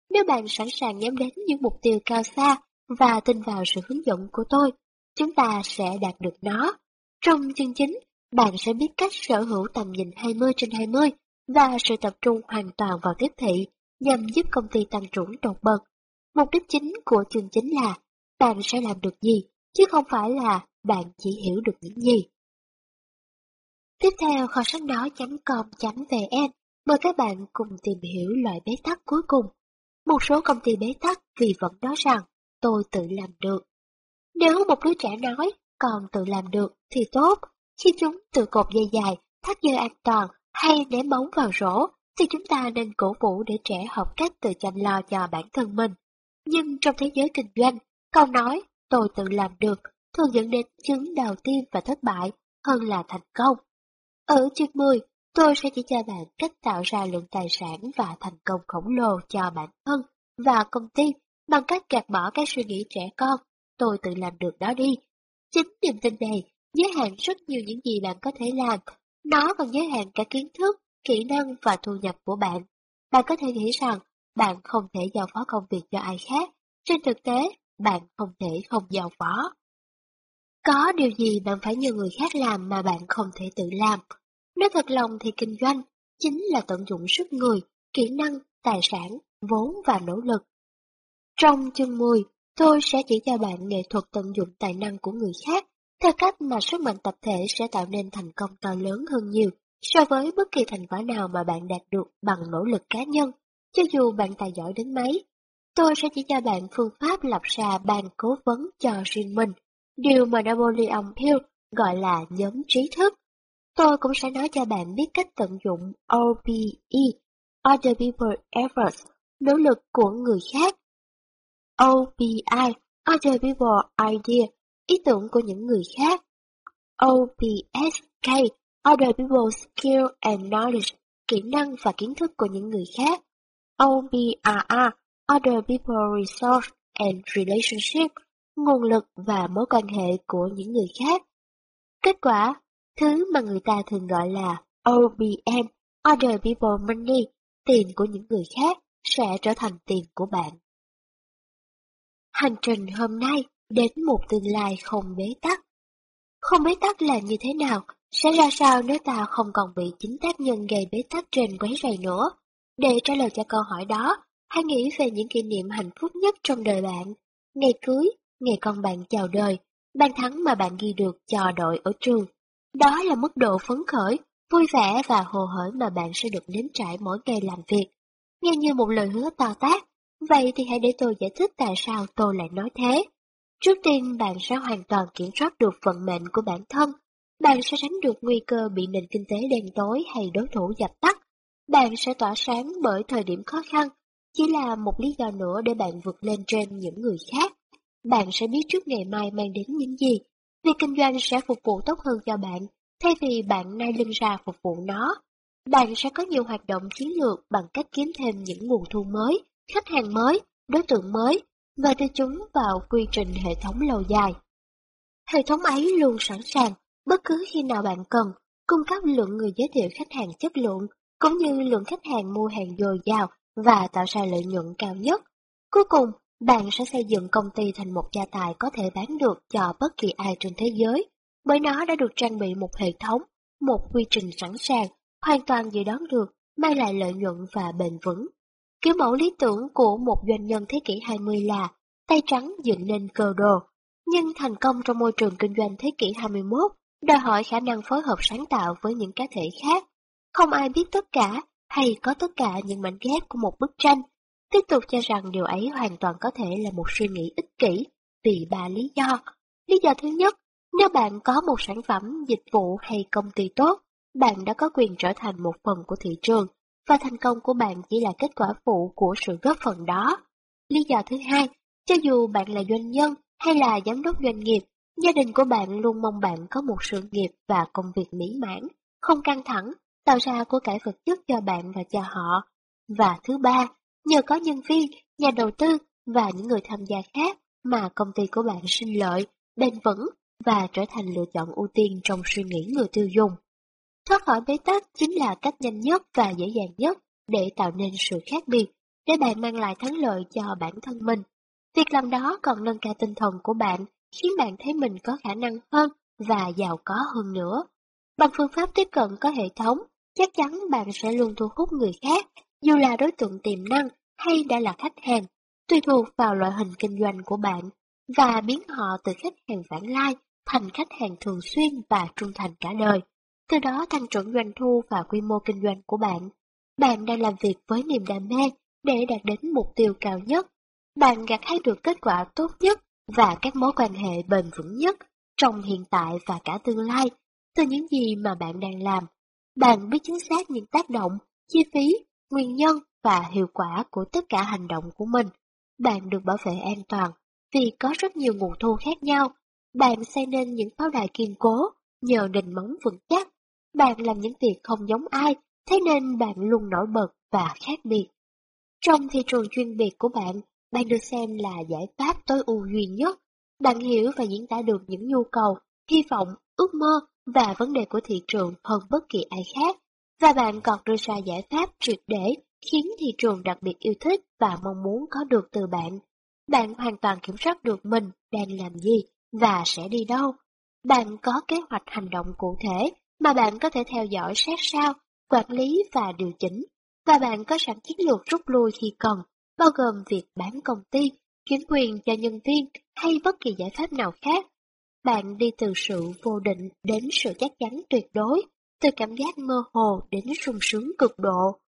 Nếu bạn sẵn sàng nhắm đến những mục tiêu cao xa và tin vào sự hướng dẫn của tôi, chúng ta sẽ đạt được nó. Trong chương chính, bạn sẽ biết cách sở hữu tầm nhìn 20 trên 20 và sự tập trung hoàn toàn vào tiếp thị nhằm giúp công ty tăng trưởng đột bật. Mục đích chính của chương chính là bạn sẽ làm được gì, chứ không phải là bạn chỉ hiểu được những gì. Tiếp theo kho sách nói.com.vn mời các bạn cùng tìm hiểu loại bế tắc cuối cùng. Một số công ty bế tắc vì vẫn nói rằng tôi tự làm được. Nếu một đứa trẻ nói còn tự làm được thì tốt, khi chúng tự cột dây dài, thắt dây an toàn hay ném bóng vào rổ thì chúng ta nên cổ vũ để trẻ học cách tự chăm lo cho bản thân mình. Nhưng trong thế giới kinh doanh, câu nói tôi tự làm được thường dẫn đến chứng đầu tiên và thất bại hơn là thành công. Ở chương 10, tôi sẽ chỉ cho bạn cách tạo ra lượng tài sản và thành công khổng lồ cho bản thân và công ty bằng cách gạt bỏ các suy nghĩ trẻ con. Tôi tự làm được đó đi. Chính niềm tin này giới hạn rất nhiều những gì bạn có thể làm. Nó còn giới hạn cả kiến thức, kỹ năng và thu nhập của bạn. Bạn có thể nghĩ rằng bạn không thể giao phó công việc cho ai khác. Trên thực tế, bạn không thể không giao phó. Có điều gì bạn phải nhờ người khác làm mà bạn không thể tự làm? Nói thật lòng thì kinh doanh chính là tận dụng sức người, kỹ năng, tài sản, vốn và nỗ lực. Trong chương 10, tôi sẽ chỉ cho bạn nghệ thuật tận dụng tài năng của người khác theo cách mà sức mạnh tập thể sẽ tạo nên thành công to lớn hơn nhiều so với bất kỳ thành quả nào mà bạn đạt được bằng nỗ lực cá nhân, cho dù bạn tài giỏi đến mấy. Tôi sẽ chỉ cho bạn phương pháp lập ra bàn cố vấn cho riêng mình, điều mà Napoleon Hill gọi là nhóm trí thức. Tôi cũng sẽ nói cho bạn biết cách tận dụng OPE, Other People Efforts, nỗ lực của người khác. OPI, Other People Idea, ý tưởng của những người khác. OPSK, Other People's Skill and Knowledge, kỹ năng và kiến thức của những người khác. OBRR, Other People Resource and Relationship, nguồn lực và mối quan hệ của những người khác. Kết quả, thứ mà người ta thường gọi là OBM, Other People Money, tiền của những người khác, sẽ trở thành tiền của bạn. Hành trình hôm nay đến một tương lai không bế tắc. Không bế tắc là như thế nào? Sẽ ra sao nếu ta không còn bị chính tác nhân gây bế tắc trên quấy rầy nữa? Để trả lời cho câu hỏi đó, hãy nghĩ về những kỷ niệm hạnh phúc nhất trong đời bạn. Ngày cưới, ngày con bạn chào đời, bàn thắng mà bạn ghi được cho đội ở trường. Đó là mức độ phấn khởi, vui vẻ và hồ hởi mà bạn sẽ được nếm trải mỗi ngày làm việc. Nghe như một lời hứa to tát, vậy thì hãy để tôi giải thích tại sao tôi lại nói thế. Trước tiên bạn sẽ hoàn toàn kiểm soát được vận mệnh của bản thân, bạn sẽ tránh được nguy cơ bị nền kinh tế đen tối hay đối thủ dập tắt. Bạn sẽ tỏa sáng bởi thời điểm khó khăn, chỉ là một lý do nữa để bạn vượt lên trên những người khác. Bạn sẽ biết trước ngày mai mang đến những gì. Việc kinh doanh sẽ phục vụ tốt hơn cho bạn, thay vì bạn nay lưng ra phục vụ nó. Bạn sẽ có nhiều hoạt động chiến lược bằng cách kiếm thêm những nguồn thu mới, khách hàng mới, đối tượng mới và đưa chúng vào quy trình hệ thống lâu dài. Hệ thống ấy luôn sẵn sàng, bất cứ khi nào bạn cần, cung cấp lượng người giới thiệu khách hàng chất lượng, cũng như lượng khách hàng mua hàng dồi dào và tạo ra lợi nhuận cao nhất. Cuối cùng, bạn sẽ xây dựng công ty thành một gia tài có thể bán được cho bất kỳ ai trên thế giới, bởi nó đã được trang bị một hệ thống, một quy trình sẵn sàng, hoàn toàn dự đoán được, mang lại lợi nhuận và bền vững. Kiểu mẫu lý tưởng của một doanh nhân thế kỷ 20 là tay trắng dựng nên cơ đồ, nhưng thành công trong môi trường kinh doanh thế kỷ 21 đòi hỏi khả năng phối hợp sáng tạo với những cá thể khác. Không ai biết tất cả hay có tất cả những mảnh ghép của một bức tranh. Tiếp tục cho rằng điều ấy hoàn toàn có thể là một suy nghĩ ích kỷ vì ba lý do. Lý do thứ nhất, nếu bạn có một sản phẩm, dịch vụ hay công ty tốt, bạn đã có quyền trở thành một phần của thị trường và thành công của bạn chỉ là kết quả phụ của sự góp phần đó. Lý do thứ hai, cho dù bạn là doanh nhân hay là giám đốc doanh nghiệp, gia đình của bạn luôn mong bạn có một sự nghiệp và công việc mỹ mãn, không căng thẳng, tạo ra của cải vật chất cho bạn và cho họ. Và thứ ba, nhờ có nhân viên, nhà đầu tư và những người tham gia khác mà công ty của bạn sinh lợi, bền vững và trở thành lựa chọn ưu tiên trong suy nghĩ người tiêu dùng. Thoát khỏi bế tắc chính là cách nhanh nhất và dễ dàng nhất để tạo nên sự khác biệt, để bạn mang lại thắng lợi cho bản thân mình. Việc làm đó còn nâng cao tinh thần của bạn, khiến bạn thấy mình có khả năng hơn và giàu có hơn nữa. Bằng phương pháp tiếp cận có hệ thống, chắc chắn bạn sẽ luôn thu hút người khác, dù là đối tượng tiềm năng hay đã là khách hàng, tùy thuộc vào loại hình kinh doanh của bạn, và biến họ từ khách hàng vãng lai thành khách hàng thường xuyên và trung thành cả đời từ đó tăng trưởng doanh thu và quy mô kinh doanh của bạn. Bạn đang làm việc với niềm đam mê để đạt đến mục tiêu cao nhất. Bạn gặt hái được kết quả tốt nhất và các mối quan hệ bền vững nhất trong hiện tại và cả tương lai từ những gì mà bạn đang làm. Bạn biết chính xác những tác động, chi phí, nguyên nhân và hiệu quả của tất cả hành động của mình. Bạn được bảo vệ an toàn vì có rất nhiều nguồn thu khác nhau. Bạn xây nên những pháo đài kiên cố nhờ nền móng vững chắc bạn làm những việc không giống ai, thế nên bạn luôn nổi bật và khác biệt. Trong thị trường chuyên biệt của bạn, bạn được xem là giải pháp tối ưu duy nhất. Bạn hiểu và diễn tả được những nhu cầu, hy vọng, ước mơ và vấn đề của thị trường hơn bất kỳ ai khác. Và bạn còn đưa ra giải pháp triệt để khiến thị trường đặc biệt yêu thích và mong muốn có được từ bạn. Bạn hoàn toàn kiểm soát được mình đang làm gì và sẽ đi đâu. Bạn có kế hoạch hành động cụ thể mà bạn có thể theo dõi sát sao, quản lý và điều chỉnh, và bạn có sẵn chiến lược rút lui khi cần, bao gồm việc bán công ty, chuyển quyền cho nhân viên hay bất kỳ giải pháp nào khác. Bạn đi từ sự vô định đến sự chắc chắn tuyệt đối, từ cảm giác mơ hồ đến sung sướng cực độ.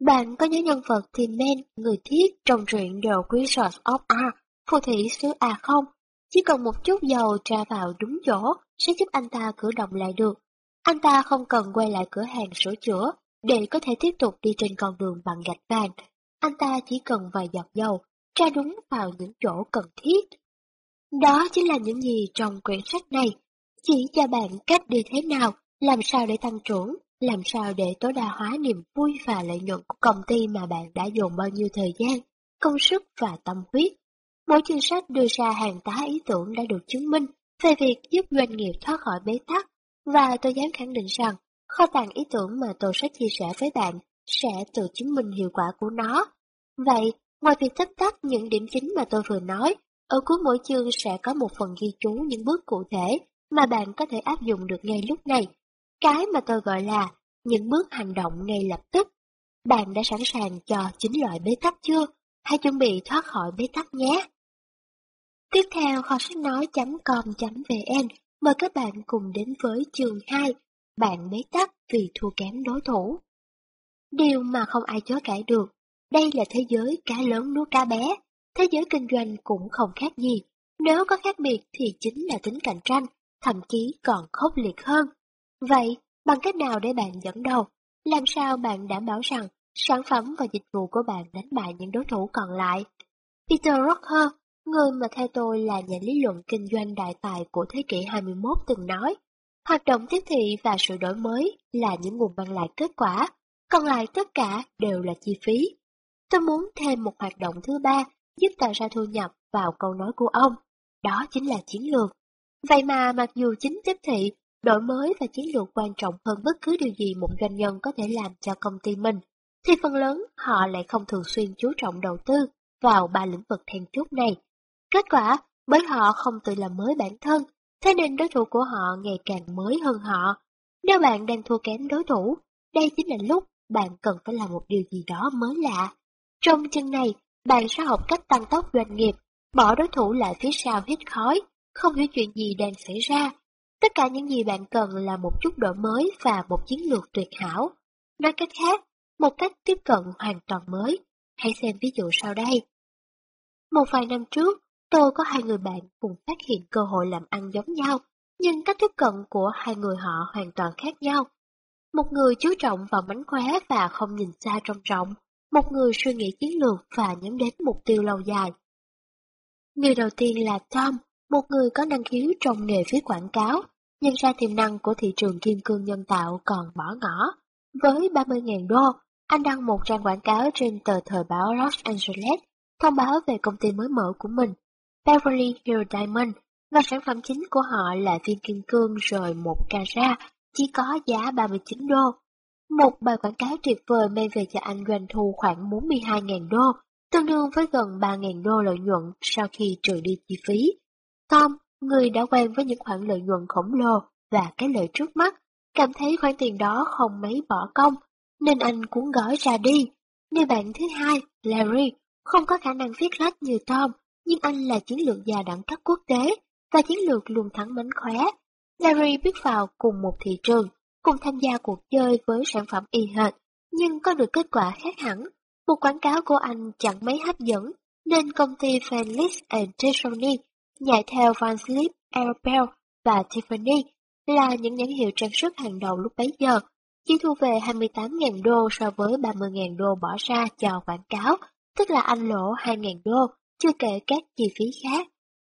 Bạn có nhớ nhân vật Tim Men, người thiết trong truyện The Wizard of R, phù thủy xứ A không? Chỉ cần một chút dầu tra vào đúng chỗ sẽ giúp anh ta cử động lại được. Anh ta không cần quay lại cửa hàng sửa chữa để có thể tiếp tục đi trên con đường bằng gạch vàng. Anh ta chỉ cần vài giọt dầu, tra đúng vào những chỗ cần thiết. Đó chính là những gì trong quyển sách này. Chỉ cho bạn cách đi thế nào, làm sao để tăng trưởng, làm sao để tối đa hóa niềm vui và lợi nhuận của công ty mà bạn đã dồn bao nhiêu thời gian, công sức và tâm huyết. Mỗi chương sách đưa ra hàng tá ý tưởng đã được chứng minh về việc giúp doanh nghiệp thoát khỏi bế tắc, và tôi dám khẳng định rằng kho tàng ý tưởng mà tôi sẽ chia sẻ với bạn sẽ tự chứng minh hiệu quả của nó. Vậy, ngoài việc tách tắc những điểm chính mà tôi vừa nói, ở cuối mỗi chương sẽ có một phần ghi chú những bước cụ thể mà bạn có thể áp dụng được ngay lúc này. Cái mà tôi gọi là những bước hành động ngay lập tức. Bạn đã sẵn sàng cho chính loại bế tắc chưa? Hãy chuẩn bị thoát khỏi bế tắc nhé! Tiếp theo kho sách nói.com.vn mời các bạn cùng đến với chương 2, bạn bế tắc vì thua kém đối thủ. Điều mà không ai chối cãi được, đây là thế giới cá lớn nuốt cá bé, thế giới kinh doanh cũng không khác gì. Nếu có khác biệt thì chính là tính cạnh tranh, thậm chí còn khốc liệt hơn. Vậy, bằng cách nào để bạn dẫn đầu? Làm sao bạn đảm bảo rằng sản phẩm và dịch vụ của bạn đánh bại những đối thủ còn lại? Peter Rocker, người mà theo tôi là nhà lý luận kinh doanh đại tài của thế kỷ 21 từng nói, hoạt động tiếp thị và sự đổi mới là những nguồn mang lại kết quả, còn lại tất cả đều là chi phí. Tôi muốn thêm một hoạt động thứ ba giúp tạo ra thu nhập vào câu nói của ông, đó chính là chiến lược. Vậy mà mặc dù chính tiếp thị, đổi mới và chiến lược quan trọng hơn bất cứ điều gì một doanh nhân có thể làm cho công ty mình, thì phần lớn họ lại không thường xuyên chú trọng đầu tư vào ba lĩnh vực then chốt này. Kết quả, bởi họ không tự làm mới bản thân, thế nên đối thủ của họ ngày càng mới hơn họ. Nếu bạn đang thua kém đối thủ, đây chính là lúc bạn cần phải làm một điều gì đó mới lạ. Trong chân này, bạn sẽ học cách tăng tốc doanh nghiệp, bỏ đối thủ lại phía sau hít khói, không hiểu chuyện gì đang xảy ra. Tất cả những gì bạn cần là một chút đổi mới và một chiến lược tuyệt hảo. Nói cách khác, một cách tiếp cận hoàn toàn mới. Hãy xem ví dụ sau đây. Một vài năm trước, tôi có hai người bạn cùng phát hiện cơ hội làm ăn giống nhau, nhưng cách tiếp cận của hai người họ hoàn toàn khác nhau. Một người chú trọng vào mánh khóe và không nhìn xa trong rộng, một người suy nghĩ chiến lược và nhắm đến mục tiêu lâu dài. Người đầu tiên là Tom, một người có năng khiếu trong nghề viết quảng cáo, nhận ra tiềm năng của thị trường kim cương nhân tạo còn bỏ ngỏ. Với 30.000 đô, anh đăng một trang quảng cáo trên tờ thời báo Los Angeles, thông báo về công ty mới mở của mình, Beverly Hills Diamond, và sản phẩm chính của họ là viên kim cương rồi một carat, chỉ có giá 39 đô. Một bài quảng cáo tuyệt vời mang về cho anh doanh thu khoảng 42.000 đô, tương đương với gần 3.000 đô lợi nhuận sau khi trừ đi chi phí. Tom, người đã quen với những khoản lợi nhuận khổng lồ và cái lợi trước mắt, cảm thấy khoản tiền đó không mấy bỏ công, nên anh cuốn gói ra đi. Người bạn thứ hai, Larry, không có khả năng viết lách như Tom, nhưng anh là chiến lược gia đẳng cấp quốc tế và chiến lược luôn thắng mánh khóe. Larry biết vào cùng một thị trường, cùng tham gia cuộc chơi với sản phẩm y hệt, nhưng có được kết quả khác hẳn. Một quảng cáo của anh chẳng mấy hấp dẫn, nên công ty Felix and Tiffany, nhảy theo Van Cleef Arpels và Tiffany là những nhãn hiệu trang sức hàng đầu lúc bấy giờ, chỉ thu về 28.000 đô so với 30.000 đô bỏ ra cho quảng cáo, tức là anh lỗ 2.000 đô, chưa kể các chi phí khác.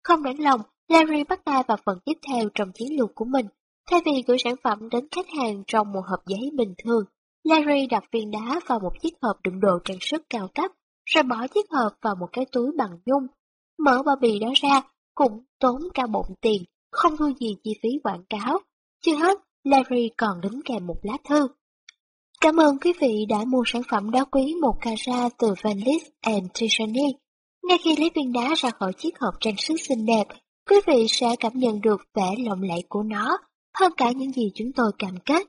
Không đáng lòng, Larry bắt tay vào phần tiếp theo trong chiến lược của mình. Thay vì gửi sản phẩm đến khách hàng trong một hộp giấy bình thường, Larry đặt viên đá vào một chiếc hộp đựng đồ trang sức cao cấp, rồi bỏ chiếc hộp vào một cái túi bằng nhung. Mở bao bì đó ra, cũng tốn cả bộn tiền, không thu gì chi phí quảng cáo. Chưa hết, Larry còn đính kèm một lá thư. Cảm ơn quý vị đã mua sản phẩm đá quý một carat từ Van and Tiffany. Ngay khi lấy viên đá ra khỏi chiếc hộp trang sức xinh đẹp, quý vị sẽ cảm nhận được vẻ lộng lẫy của nó. hơn cả những gì chúng tôi cam kết.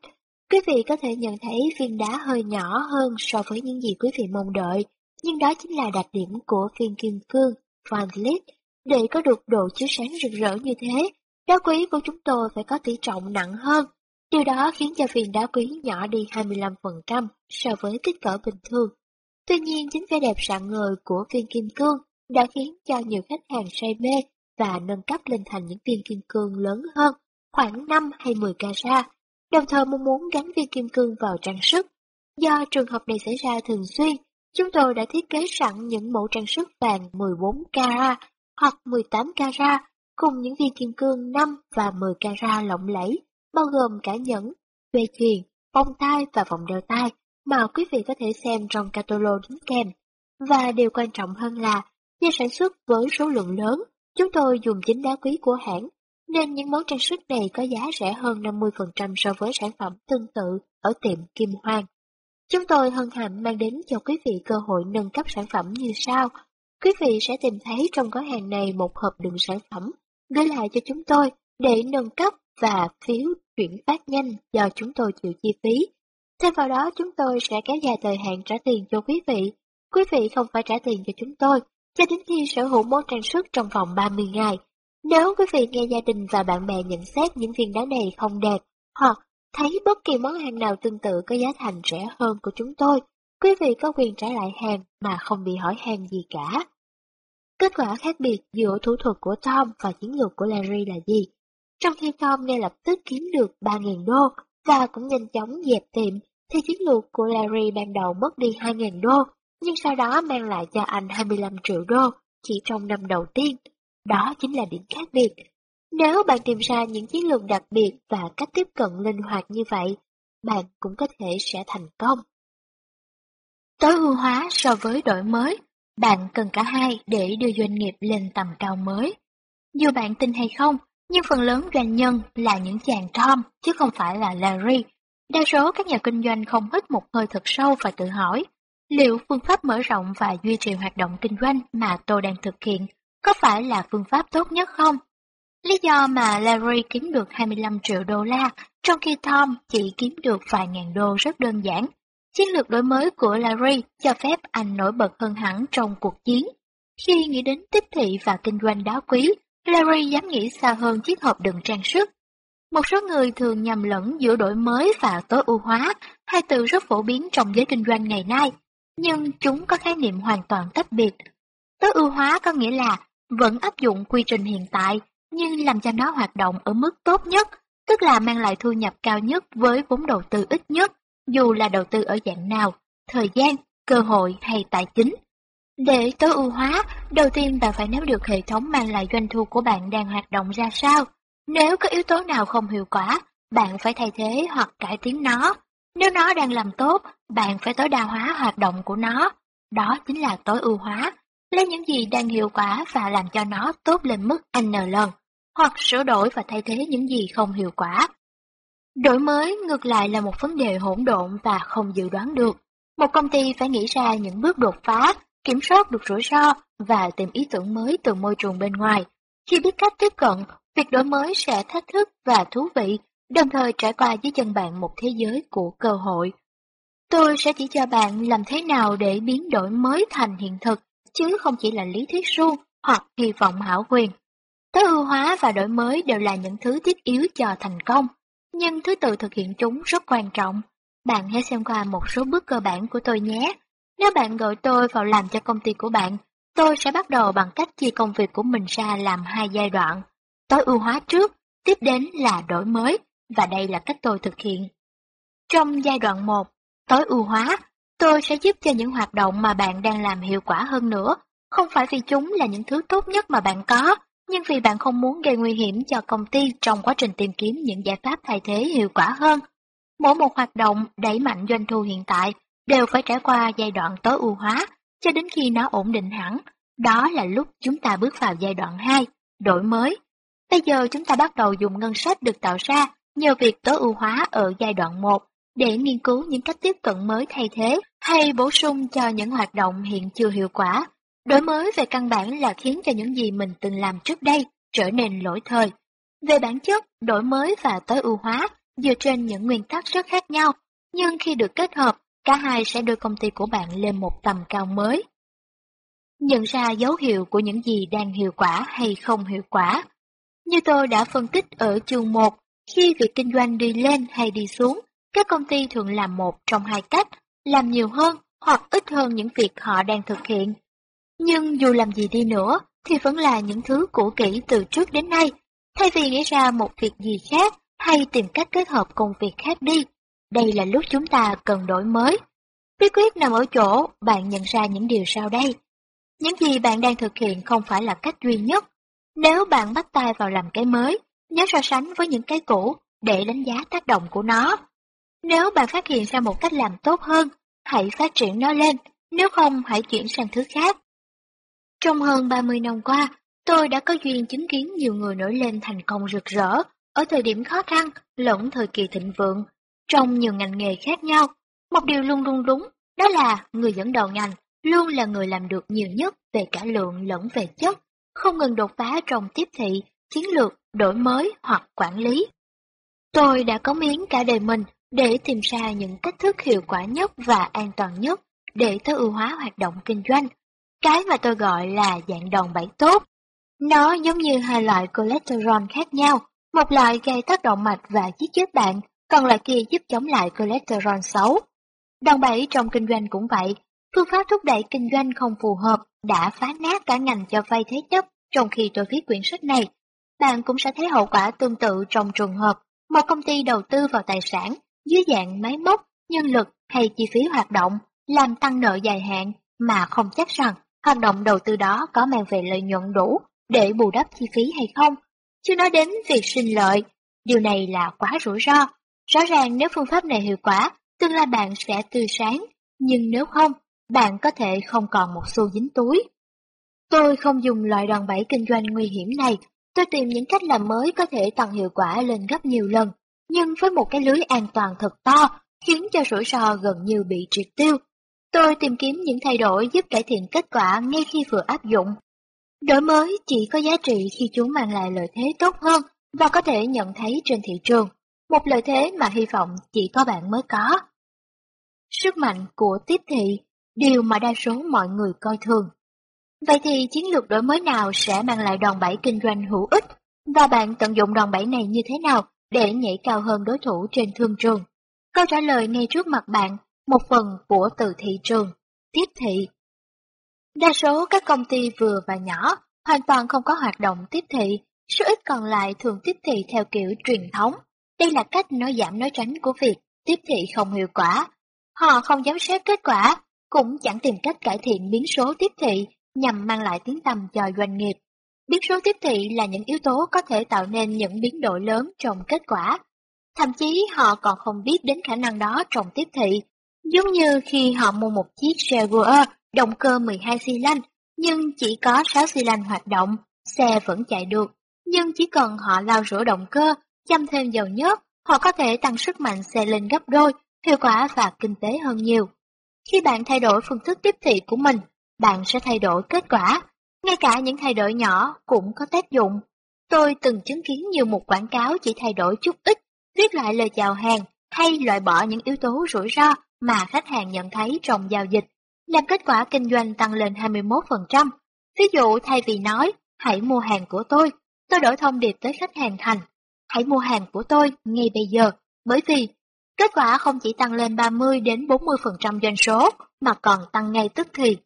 Quý vị có thể nhận thấy viên đá hơi nhỏ hơn so với những gì quý vị mong đợi, nhưng đó chính là đặc điểm của viên kim cương, Franklin. Để có được độ chiếu sáng rực rỡ như thế, đá quý của chúng tôi phải có tỷ trọng nặng hơn. Điều đó khiến cho viên đá quý nhỏ đi 25% so với kích cỡ bình thường. Tuy nhiên chính vẻ đẹp sạng ngời của viên kim cương đã khiến cho nhiều khách hàng say mê và nâng cấp lên thành những viên kim cương lớn hơn, khoảng 5 hay 10 carat, đồng thời mong muốn gắn viên kim cương vào trang sức. Do trường hợp này xảy ra thường xuyên, chúng tôi đã thiết kế sẵn những mẫu trang sức vàng 14 carat hoặc 18 carat cùng những viên kim cương 5 và 10 carat lộng lẫy, bao gồm cả nhẫn, dây chuyền, bông tai và vòng đeo tai mà quý vị có thể xem trong catalog đính kèm. Và điều quan trọng hơn là, do sản xuất với số lượng lớn, chúng tôi dùng chính đá quý của hãng, nên những món trang sức này có giá rẻ hơn 50% so với sản phẩm tương tự ở tiệm Kim Hoàng. Chúng tôi hân hạnh mang đến cho quý vị cơ hội nâng cấp sản phẩm như sau. Quý vị sẽ tìm thấy trong gói hàng này một hộp đựng sản phẩm, gửi lại cho chúng tôi để nâng cấp và phiếu chuyển phát nhanh do chúng tôi chịu chi phí. Thêm vào đó chúng tôi sẽ kéo dài thời hạn trả tiền cho quý vị. Quý vị không phải trả tiền cho chúng tôi, cho đến khi sở hữu món trang sức trong vòng 30 ngày. Nếu quý vị nghe gia đình và bạn bè nhận xét những viên đá này không đẹp, hoặc thấy bất kỳ món hàng nào tương tự có giá thành rẻ hơn của chúng tôi, quý vị có quyền trả lại hàng mà không bị hỏi hàng gì cả. Kết quả khác biệt giữa thủ thuật của Tom và chiến lược của Larry là gì? Trong khi Tom ngay lập tức kiếm được 3.000 đô và cũng nhanh chóng dẹp tiệm, thì chiến lược của Larry ban đầu mất đi 2.000 đô, nhưng sau đó mang lại cho anh 25 triệu đô chỉ trong năm đầu tiên. Đó chính là điểm khác biệt. Nếu bạn tìm ra những chiến lược đặc biệt và cách tiếp cận linh hoạt như vậy, bạn cũng có thể sẽ thành công. Tối ưu hóa so với đổi mới, bạn cần cả hai để đưa doanh nghiệp lên tầm cao mới. Dù bạn tin hay không, nhưng phần lớn doanh nhân là những chàng Tom chứ không phải là Larry. Đa số các nhà kinh doanh không hít một hơi thật sâu và tự hỏi, liệu phương pháp mở rộng và duy trì hoạt động kinh doanh mà tôi đang thực hiện có phải là phương pháp tốt nhất không? Lý do mà Larry kiếm được 25 triệu đô la, trong khi Tom chỉ kiếm được vài ngàn đô rất đơn giản. Chiến lược đổi mới của Larry cho phép anh nổi bật hơn hẳn trong cuộc chiến. Khi nghĩ đến tiếp thị và kinh doanh đá quý, Larry dám nghĩ xa hơn chiếc hộp đựng trang sức. Một số người thường nhầm lẫn giữa đổi mới và tối ưu hóa, hai từ rất phổ biến trong giới kinh doanh ngày nay, nhưng chúng có khái niệm hoàn toàn tách biệt. Tối ưu hóa có nghĩa là vẫn áp dụng quy trình hiện tại, nhưng làm cho nó hoạt động ở mức tốt nhất, tức là mang lại thu nhập cao nhất với vốn đầu tư ít nhất, dù là đầu tư ở dạng nào, thời gian, cơ hội hay tài chính. Để tối ưu hóa, đầu tiên bạn phải nắm được hệ thống mang lại doanh thu của bạn đang hoạt động ra sao. Nếu có yếu tố nào không hiệu quả, bạn phải thay thế hoặc cải tiến nó. Nếu nó đang làm tốt, bạn phải tối đa hóa hoạt động của nó. Đó chính là tối ưu hóa. Lấy những gì đang hiệu quả và làm cho nó tốt lên mức N lần, hoặc sửa đổi và thay thế những gì không hiệu quả. Đổi mới ngược lại là một vấn đề hỗn độn và không dự đoán được. Một công ty phải nghĩ ra những bước đột phá kiểm soát được rủi ro và tìm ý tưởng mới từ môi trường bên ngoài. Khi biết cách tiếp cận, việc đổi mới sẽ thách thức và thú vị, đồng thời trải qua với chân bạn một thế giới của cơ hội. Tôi sẽ chỉ cho bạn làm thế nào để biến đổi mới thành hiện thực, chứ không chỉ là lý thuyết suông hoặc hy vọng hảo quyền. Tối ưu hóa và đổi mới đều là những thứ thiết yếu cho thành công, nhưng thứ tự thực hiện chúng rất quan trọng. Bạn hãy xem qua một số bước cơ bản của tôi nhé. Nếu bạn gọi tôi vào làm cho công ty của bạn, tôi sẽ bắt đầu bằng cách chia công việc của mình ra làm hai giai đoạn. Tối ưu hóa trước, tiếp đến là đổi mới, và đây là cách tôi thực hiện. Trong giai đoạn 1, tối ưu hóa, tôi sẽ giúp cho những hoạt động mà bạn đang làm hiệu quả hơn nữa, không phải vì chúng là những thứ tốt nhất mà bạn có, nhưng vì bạn không muốn gây nguy hiểm cho công ty trong quá trình tìm kiếm những giải pháp thay thế hiệu quả hơn. Mỗi một hoạt động đẩy mạnh doanh thu hiện tại đều phải trải qua giai đoạn tối ưu hóa cho đến khi nó ổn định hẳn. Đó là lúc chúng ta bước vào giai đoạn 2, đổi mới. Bây giờ chúng ta bắt đầu dùng ngân sách được tạo ra nhờ việc tối ưu hóa ở giai đoạn 1 để nghiên cứu những cách tiếp cận mới thay thế hay bổ sung cho những hoạt động hiện chưa hiệu quả. Đổi mới về căn bản là khiến cho những gì mình từng làm trước đây trở nên lỗi thời. Về bản chất, đổi mới và tối ưu hóa dựa trên những nguyên tắc rất khác nhau, nhưng khi được kết hợp, cả hai sẽ đưa công ty của bạn lên một tầm cao mới. Nhận ra dấu hiệu của những gì đang hiệu quả hay không hiệu quả. Như tôi đã phân tích ở chương 1, khi việc kinh doanh đi lên hay đi xuống, các công ty thường làm một trong hai cách, làm nhiều hơn hoặc ít hơn những việc họ đang thực hiện. Nhưng dù làm gì đi nữa, thì vẫn là những thứ cũ kỹ từ trước đến nay. Thay vì nghĩ ra một việc gì khác hay tìm cách kết hợp công việc khác đi, đây là lúc chúng ta cần đổi mới. Bí quyết nằm ở chỗ bạn nhận ra những điều sau đây. Những gì bạn đang thực hiện không phải là cách duy nhất. Nếu bạn bắt tay vào làm cái mới, nhớ so sánh với những cái cũ để đánh giá tác động của nó. Nếu bạn phát hiện ra một cách làm tốt hơn, hãy phát triển nó lên, nếu không hãy chuyển sang thứ khác. Trong hơn 30 năm qua, tôi đã có duyên chứng kiến nhiều người nổi lên thành công rực rỡ ở thời điểm khó khăn lẫn thời kỳ thịnh vượng, trong nhiều ngành nghề khác nhau. Một điều luôn luôn đúng, đó là người dẫn đầu ngành luôn là người làm được nhiều nhất về cả lượng lẫn về chất, không ngừng đột phá trong tiếp thị, chiến lược, đổi mới hoặc quản lý. Tôi đã cống hiến cả đời mình để tìm ra những cách thức hiệu quả nhất và an toàn nhất để tối ưu hóa hoạt động kinh doanh. Cái mà tôi gọi là dạng đòn bẩy tốt. Nó giống như hai loại cholesterol khác nhau, một loại gây tác động mạch và giết chết bạn, còn loại kia giúp chống lại cholesterol xấu. Đòn bẩy trong kinh doanh cũng vậy, phương pháp thúc đẩy kinh doanh không phù hợp đã phá nát cả ngành cho vay thế chấp trong khi tôi viết quyển sách này. Bạn cũng sẽ thấy hậu quả tương tự trong trường hợp một công ty đầu tư vào tài sản dưới dạng máy móc, nhân lực hay chi phí hoạt động, làm tăng nợ dài hạn mà không chắc rằng hoạt động đầu tư đó có mang về lợi nhuận đủ để bù đắp chi phí hay không. Chưa nói đến việc sinh lợi, điều này là quá rủi ro. Rõ ràng nếu phương pháp này hiệu quả, tương lai bạn sẽ tươi sáng, nhưng nếu không, bạn có thể không còn một xu dính túi. Tôi không dùng loại đòn bẩy kinh doanh nguy hiểm này, tôi tìm những cách làm mới có thể tăng hiệu quả lên gấp nhiều lần, nhưng với một cái lưới an toàn thật to, khiến cho rủi ro gần như bị triệt tiêu. Tôi tìm kiếm những thay đổi giúp cải thiện kết quả ngay khi vừa áp dụng. Đổi mới chỉ có giá trị khi chúng mang lại lợi thế tốt hơn và có thể nhận thấy trên thị trường, một lợi thế mà hy vọng chỉ có bạn mới có. Sức mạnh của tiếp thị, điều mà đa số mọi người coi thường. Vậy thì chiến lược đổi mới nào sẽ mang lại đòn bẩy kinh doanh hữu ích và bạn tận dụng đòn bẩy này như thế nào để nhảy cao hơn đối thủ trên thương trường? Câu trả lời ngay trước mặt bạn, một phần của từ thị trường, tiếp thị. Đa số các công ty vừa và nhỏ hoàn toàn không có hoạt động tiếp thị, số ít còn lại thường tiếp thị theo kiểu truyền thống. Đây là cách nói giảm nói tránh của việc tiếp thị không hiệu quả. Họ không giám sát kết quả, cũng chẳng tìm cách cải thiện biến số tiếp thị nhằm mang lại tiếng tăm cho doanh nghiệp. Biến số tiếp thị là những yếu tố có thể tạo nên những biến đổi lớn trong kết quả. Thậm chí họ còn không biết đến khả năng đó trong tiếp thị. Giống như khi họ mua một chiếc Jaguar động cơ 12 xi lanh, nhưng chỉ có 6 xi lanh hoạt động, xe vẫn chạy được. Nhưng chỉ cần họ lau rửa động cơ, chăm thêm dầu nhớt, họ có thể tăng sức mạnh xe lên gấp đôi, hiệu quả và kinh tế hơn nhiều. Khi bạn thay đổi phương thức tiếp thị của mình, bạn sẽ thay đổi kết quả. Ngay cả những thay đổi nhỏ cũng có tác dụng. Tôi từng chứng kiến nhiều một quảng cáo chỉ thay đổi chút ít, viết lại lời chào hàng hay loại bỏ những yếu tố rủi ro mà khách hàng nhận thấy trong giao dịch, làm kết quả kinh doanh tăng lên 21%. Ví dụ thay vì nói, hãy mua hàng của tôi, tôi đổi thông điệp tới khách hàng thành, hãy mua hàng của tôi ngay bây giờ, bởi vì kết quả không chỉ tăng lên 30 đến 40% doanh số mà còn tăng ngay tức thì.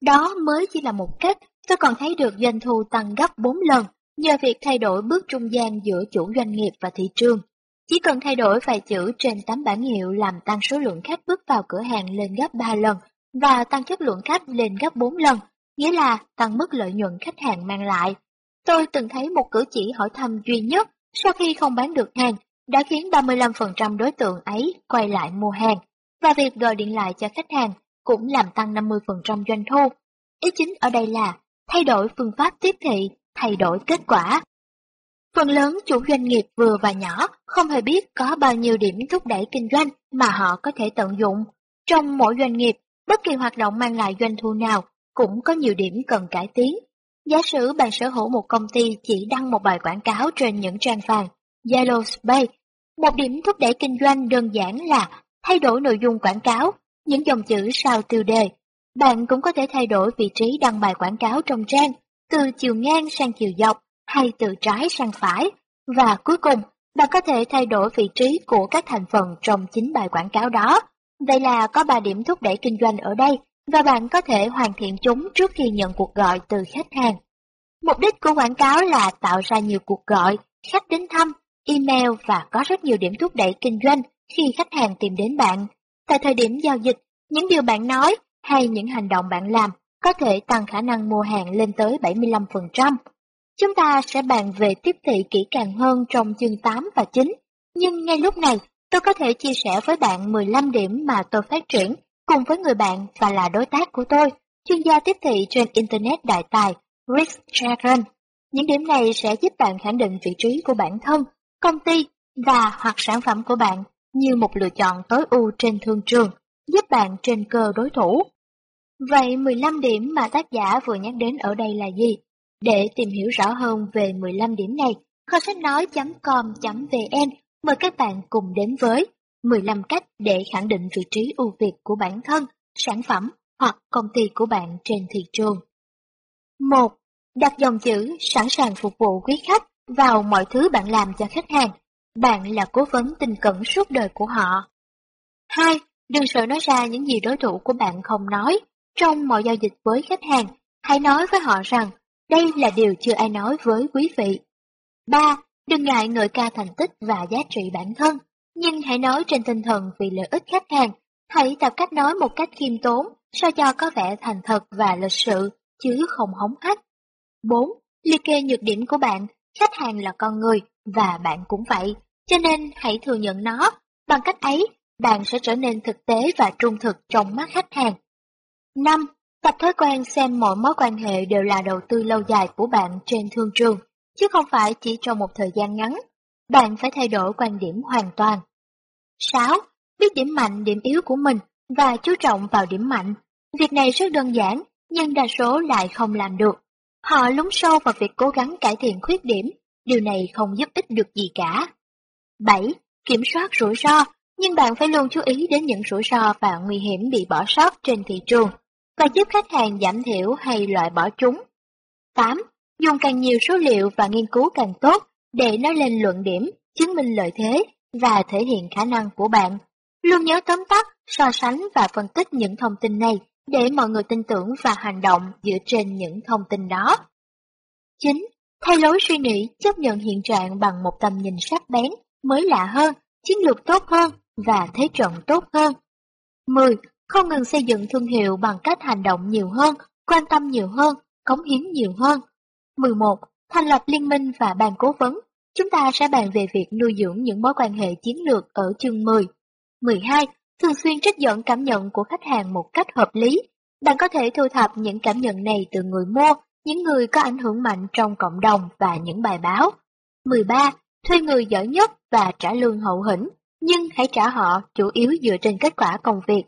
Đó mới chỉ là một cách, tôi còn thấy được doanh thu tăng gấp 4 lần nhờ việc thay đổi bước trung gian giữa chủ doanh nghiệp và thị trường. Chỉ cần thay đổi vài chữ trên tấm bản hiệu làm tăng số lượng khách bước vào cửa hàng lên gấp 3 lần và tăng chất lượng khách lên gấp 4 lần, nghĩa là tăng mức lợi nhuận khách hàng mang lại. Tôi từng thấy một cử chỉ hỏi thăm duy nhất sau khi không bán được hàng đã khiến 35% đối tượng ấy quay lại mua hàng, và việc gọi điện lại cho khách hàng cũng làm tăng 50% doanh thu. Ý chính ở đây là thay đổi phương pháp tiếp thị, thay đổi kết quả. Phần lớn chủ doanh nghiệp vừa và nhỏ không hề biết có bao nhiêu điểm thúc đẩy kinh doanh mà họ có thể tận dụng. Trong mỗi doanh nghiệp, bất kỳ hoạt động mang lại doanh thu nào cũng có nhiều điểm cần cải tiến. Giả sử bạn sở hữu một công ty chỉ đăng một bài quảng cáo trên những trang vàng Yellow Space, một điểm thúc đẩy kinh doanh đơn giản là thay đổi nội dung quảng cáo, những dòng chữ sau tiêu đề. Bạn cũng có thể thay đổi vị trí đăng bài quảng cáo trong trang, từ chiều ngang sang chiều dọc, hay từ trái sang phải. Và cuối cùng, bạn có thể thay đổi vị trí của các thành phần trong chính bài quảng cáo đó. Vậy là có 3 điểm thúc đẩy kinh doanh ở đây, và bạn có thể hoàn thiện chúng trước khi nhận cuộc gọi từ khách hàng. Mục đích của quảng cáo là tạo ra nhiều cuộc gọi, khách đến thăm, email và có rất nhiều điểm thúc đẩy kinh doanh khi khách hàng tìm đến bạn. Tại thời điểm giao dịch, những điều bạn nói hay những hành động bạn làm có thể tăng khả năng mua hàng lên tới 75%. Chúng ta sẽ bàn về tiếp thị kỹ càng hơn trong chương 8 và 9, nhưng ngay lúc này tôi có thể chia sẻ với bạn 15 điểm mà tôi phát triển cùng với người bạn và là đối tác của tôi, chuyên gia tiếp thị trên Internet đại tài Rick Chagrin. Những điểm này sẽ giúp bạn khẳng định vị trí của bản thân, công ty và hoặc sản phẩm của bạn như một lựa chọn tối ưu trên thương trường, giúp bạn trên cơ đối thủ. Vậy 15 điểm mà tác giả vừa nhắc đến ở đây là gì? Để tìm hiểu rõ hơn về 15 điểm này, kho sách nói.com.vn mời các bạn cùng đến với 15 cách để khẳng định vị trí ưu việt của bản thân, sản phẩm hoặc công ty của bạn trên thị trường. 1. Đặt dòng chữ sẵn sàng phục vụ quý khách vào mọi thứ bạn làm cho khách hàng. Bạn là cố vấn tình cẩn suốt đời của họ. 2. Đừng sợ nói ra những gì đối thủ của bạn không nói. Trong mọi giao dịch với khách hàng, hãy nói với họ rằng đây là điều chưa ai nói với quý vị. 3. Đừng ngại ngợi ca thành tích và giá trị bản thân, nhưng hãy nói trên tinh thần vì lợi ích khách hàng. Hãy tập cách nói một cách khiêm tốn, sao cho có vẻ thành thật và lịch sự, chứ không hống hách. 4. Liệt kê nhược điểm của bạn, khách hàng là con người, và bạn cũng vậy, cho nên hãy thừa nhận nó. Bằng cách ấy, bạn sẽ trở nên thực tế và trung thực trong mắt khách hàng. 5. Tập thói quen xem mọi mối quan hệ đều là đầu tư lâu dài của bạn trên thương trường, chứ không phải chỉ trong một thời gian ngắn. Bạn phải thay đổi quan điểm hoàn toàn. 6. Biết điểm mạnh, điểm yếu của mình và chú trọng vào điểm mạnh. Việc này rất đơn giản, nhưng đa số lại không làm được. Họ lún sâu vào việc cố gắng cải thiện khuyết điểm, điều này không giúp ích được gì cả. 7. Kiểm soát rủi ro, nhưng bạn phải luôn chú ý đến những rủi ro và nguy hiểm bị bỏ sót trên thị trường và giúp khách hàng giảm thiểu hay loại bỏ chúng. 8. Dùng càng nhiều số liệu và nghiên cứu càng tốt để nói lên luận điểm, chứng minh lợi thế và thể hiện khả năng của bạn. Luôn nhớ tóm tắt, so sánh và phân tích những thông tin này để mọi người tin tưởng và hành động dựa trên những thông tin đó. 9. Thay lối suy nghĩ, chấp nhận hiện trạng bằng một tầm nhìn sắc bén, mới lạ hơn, chiến lược tốt hơn và thế trận tốt hơn. 10. Không ngừng xây dựng thương hiệu bằng cách hành động nhiều hơn, quan tâm nhiều hơn, cống hiến nhiều hơn. 11. Thành lập liên minh và bàn cố vấn. Chúng ta sẽ bàn về việc nuôi dưỡng những mối quan hệ chiến lược ở chương 10. 12. Thường xuyên trích dẫn cảm nhận của khách hàng một cách hợp lý. Bạn có thể thu thập những cảm nhận này từ người mua, những người có ảnh hưởng mạnh trong cộng đồng và những bài báo. 13. Thuê người giỏi nhất và trả lương hậu hĩnh, nhưng hãy trả họ chủ yếu dựa trên kết quả công việc.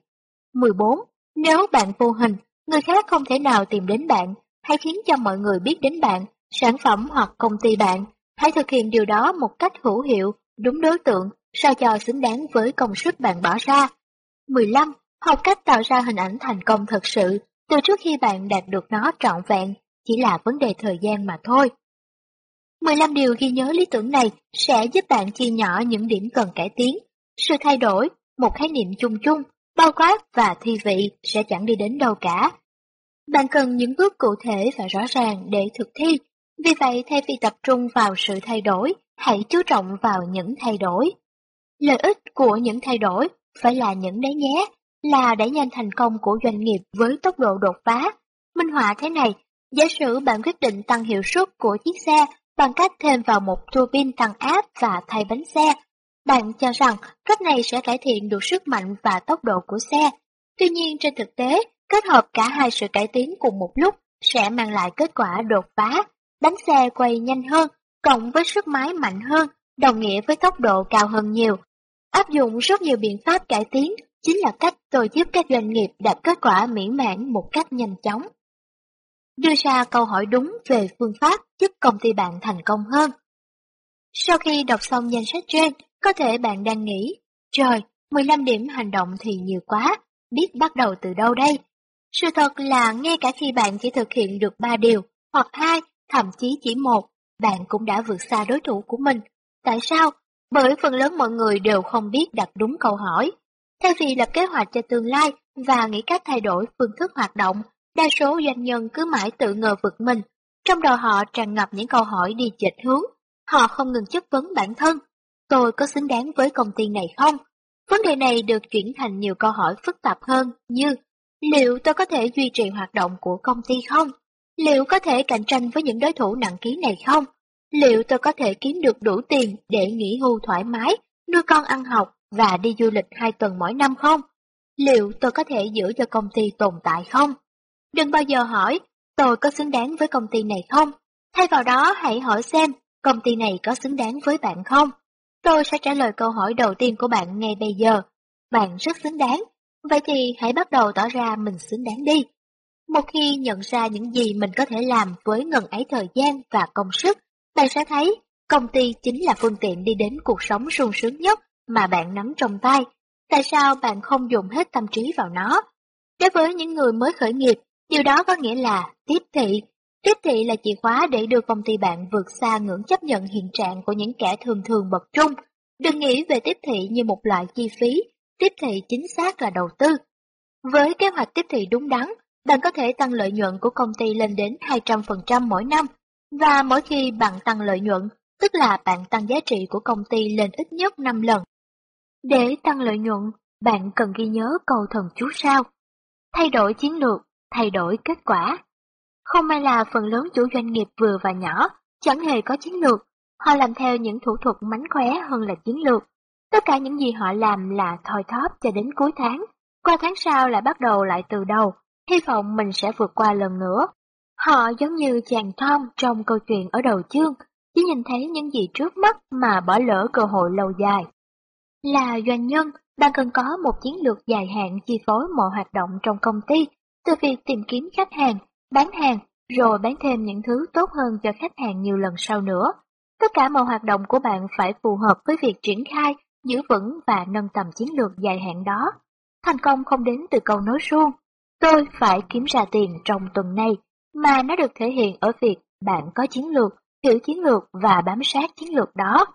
14. Nếu bạn vô hình, người khác không thể nào tìm đến bạn, hãy khiến cho mọi người biết đến bạn, sản phẩm hoặc công ty bạn. Hãy thực hiện điều đó một cách hữu hiệu, đúng đối tượng, sao cho xứng đáng với công sức bạn bỏ ra. 15. Học cách tạo ra hình ảnh thành công thật sự, từ trước khi bạn đạt được nó trọn vẹn, chỉ là vấn đề thời gian mà thôi. 15 điều ghi nhớ lý tưởng này sẽ giúp bạn chia nhỏ những điểm cần cải tiến. Sự thay đổi, một khái niệm chung chung, bao quát và thi vị sẽ chẳng đi đến đâu cả. Bạn cần những bước cụ thể và rõ ràng để thực thi, vì vậy thay vì tập trung vào sự thay đổi, hãy chú trọng vào những thay đổi. Lợi ích của những thay đổi phải là những đấy nhé, là đẩy nhanh thành công của doanh nghiệp với tốc độ đột phá. Minh họa thế này, giả sử bạn quyết định tăng hiệu suất của chiếc xe bằng cách thêm vào một tua pin tăng áp và thay bánh xe. Bạn cho rằng cách này sẽ cải thiện được sức mạnh và tốc độ của xe. Tuy nhiên trên thực tế, kết hợp cả hai sự cải tiến cùng một lúc sẽ mang lại kết quả đột phá. Bánh xe quay nhanh hơn, cộng với sức máy mạnh hơn, đồng nghĩa với tốc độ cao hơn nhiều. Áp dụng rất nhiều biện pháp cải tiến chính là cách tôi giúp các doanh nghiệp đạt kết quả miễn mãn một cách nhanh chóng. đưa ra câu hỏi đúng về phương pháp giúp công ty bạn thành công hơn. Sau khi đọc xong danh sách trên, có thể bạn đang nghĩ, trời, 15 điểm hành động thì nhiều quá, biết bắt đầu từ đâu đây? Sự thật là ngay cả khi bạn chỉ thực hiện được 3 điều, hoặc 2, thậm chí chỉ một, bạn cũng đã vượt xa đối thủ của mình. Tại sao? Bởi phần lớn mọi người đều không biết đặt đúng câu hỏi. Thay vì lập kế hoạch cho tương lai và nghĩ cách thay đổi phương thức hoạt động, đa số doanh nhân cứ mãi tự ngờ vực mình. Trong đầu họ tràn ngập những câu hỏi đi chệch hướng. Họ không ngừng chất vấn bản thân. Tôi có xứng đáng với công ty này không? Vấn đề này được chuyển thành nhiều câu hỏi phức tạp hơn như Liệu tôi có thể duy trì hoạt động của công ty không? Liệu có thể cạnh tranh với những đối thủ nặng ký này không? Liệu tôi có thể kiếm được đủ tiền để nghỉ hưu thoải mái, nuôi con ăn học và đi du lịch hai tuần mỗi năm không? Liệu tôi có thể giữ cho công ty tồn tại không? Đừng bao giờ hỏi, tôi có xứng đáng với công ty này không? Thay vào đó hãy hỏi xem, công ty này có xứng đáng với bạn không? Tôi sẽ trả lời câu hỏi đầu tiên của bạn ngay bây giờ. Bạn rất xứng đáng, vậy thì hãy bắt đầu tỏ ra mình xứng đáng đi. Một khi nhận ra những gì mình có thể làm với ngần ấy thời gian và công sức, bạn sẽ thấy công ty chính là phương tiện đi đến cuộc sống sung sướng nhất mà bạn nắm trong tay. Tại sao bạn không dùng hết tâm trí vào nó? Đối với những người mới khởi nghiệp, điều đó có nghĩa là tiếp thị. Tiếp thị là chìa khóa để đưa công ty bạn vượt xa ngưỡng chấp nhận hiện trạng của những kẻ thường thường bậc trung. Đừng nghĩ về tiếp thị như một loại chi phí, tiếp thị chính xác là đầu tư. Với kế hoạch tiếp thị đúng đắn, bạn có thể tăng lợi nhuận của công ty lên đến 200% mỗi năm, và mỗi khi bạn tăng lợi nhuận, tức là bạn tăng giá trị của công ty lên ít nhất 5 lần. Để tăng lợi nhuận, bạn cần ghi nhớ câu thần chú sao. Thay đổi chiến lược, thay đổi kết quả. Không may là phần lớn chủ doanh nghiệp vừa và nhỏ chẳng hề có chiến lược, họ làm theo những thủ thuật mánh khóe hơn là chiến lược. Tất cả những gì họ làm là thoi thóp cho đến cuối tháng, qua tháng sau lại bắt đầu lại từ đầu, hy vọng mình sẽ vượt qua lần nữa. Họ giống như chàng Tom trong câu chuyện ở đầu chương, chỉ nhìn thấy những gì trước mắt mà bỏ lỡ cơ hội lâu dài. Là doanh nhân, bạn cần có một chiến lược dài hạn chi phối mọi hoạt động trong công ty, từ việc tìm kiếm khách hàng, bán hàng, rồi bán thêm những thứ tốt hơn cho khách hàng nhiều lần sau nữa. Tất cả mọi hoạt động của bạn phải phù hợp với việc triển khai, giữ vững và nâng tầm chiến lược dài hạn đó. Thành công không đến từ câu nói suông. Tôi phải kiếm ra tiền trong tuần này, mà nó được thể hiện ở việc bạn có chiến lược, hiểu chiến lược và bám sát chiến lược đó.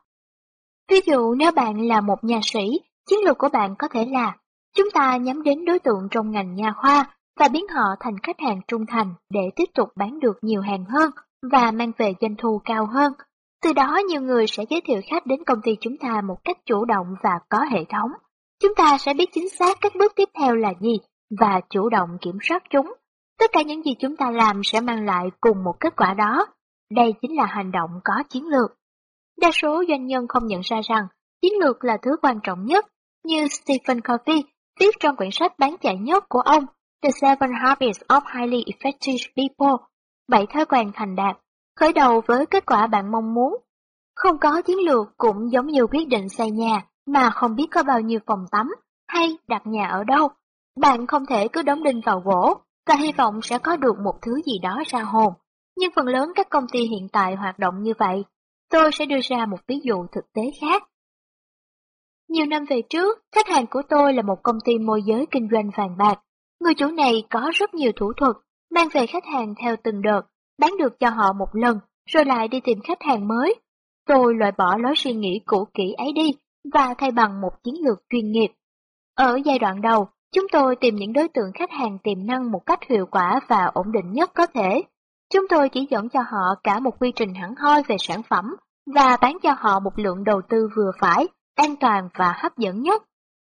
Ví dụ nếu bạn là một nhà sĩ, chiến lược của bạn có thể là chúng ta nhắm đến đối tượng trong ngành nha khoa và biến họ thành khách hàng trung thành để tiếp tục bán được nhiều hàng hơn và mang về doanh thu cao hơn. Từ đó nhiều người sẽ giới thiệu khách đến công ty chúng ta một cách chủ động và có hệ thống. Chúng ta sẽ biết chính xác các bước tiếp theo là gì và chủ động kiểm soát chúng. Tất cả những gì chúng ta làm sẽ mang lại cùng một kết quả đó. Đây chính là hành động có chiến lược. Đa số doanh nhân không nhận ra rằng chiến lược là thứ quan trọng nhất, như Stephen Covey viết trong quyển sách bán chạy nhất của ông The Seven Habits of Highly Effective People, bảy thói quen thành đạt, khởi đầu với kết quả bạn mong muốn. Không có chiến lược cũng giống như quyết định xây nhà mà không biết có bao nhiêu phòng tắm hay đặt nhà ở đâu. Bạn không thể cứ đóng đinh vào gỗ và hy vọng sẽ có được một thứ gì đó ra hồn. Nhưng phần lớn các công ty hiện tại hoạt động như vậy Tôi sẽ đưa ra một ví dụ thực tế khác. Nhiều năm về trước, khách hàng của tôi là một công ty môi giới kinh doanh vàng bạc. Người chủ này có rất nhiều thủ thuật, mang về khách hàng theo từng đợt, bán được cho họ một lần, rồi lại đi tìm khách hàng mới. Tôi loại bỏ lối suy nghĩ cũ kỹ ấy đi và thay bằng một chiến lược chuyên nghiệp. Ở giai đoạn đầu, chúng tôi tìm những đối tượng khách hàng tiềm năng một cách hiệu quả và ổn định nhất có thể. Chúng tôi chỉ dẫn cho họ cả một quy trình hẳn hoi về sản phẩm và bán cho họ một lượng đầu tư vừa phải, an toàn và hấp dẫn nhất.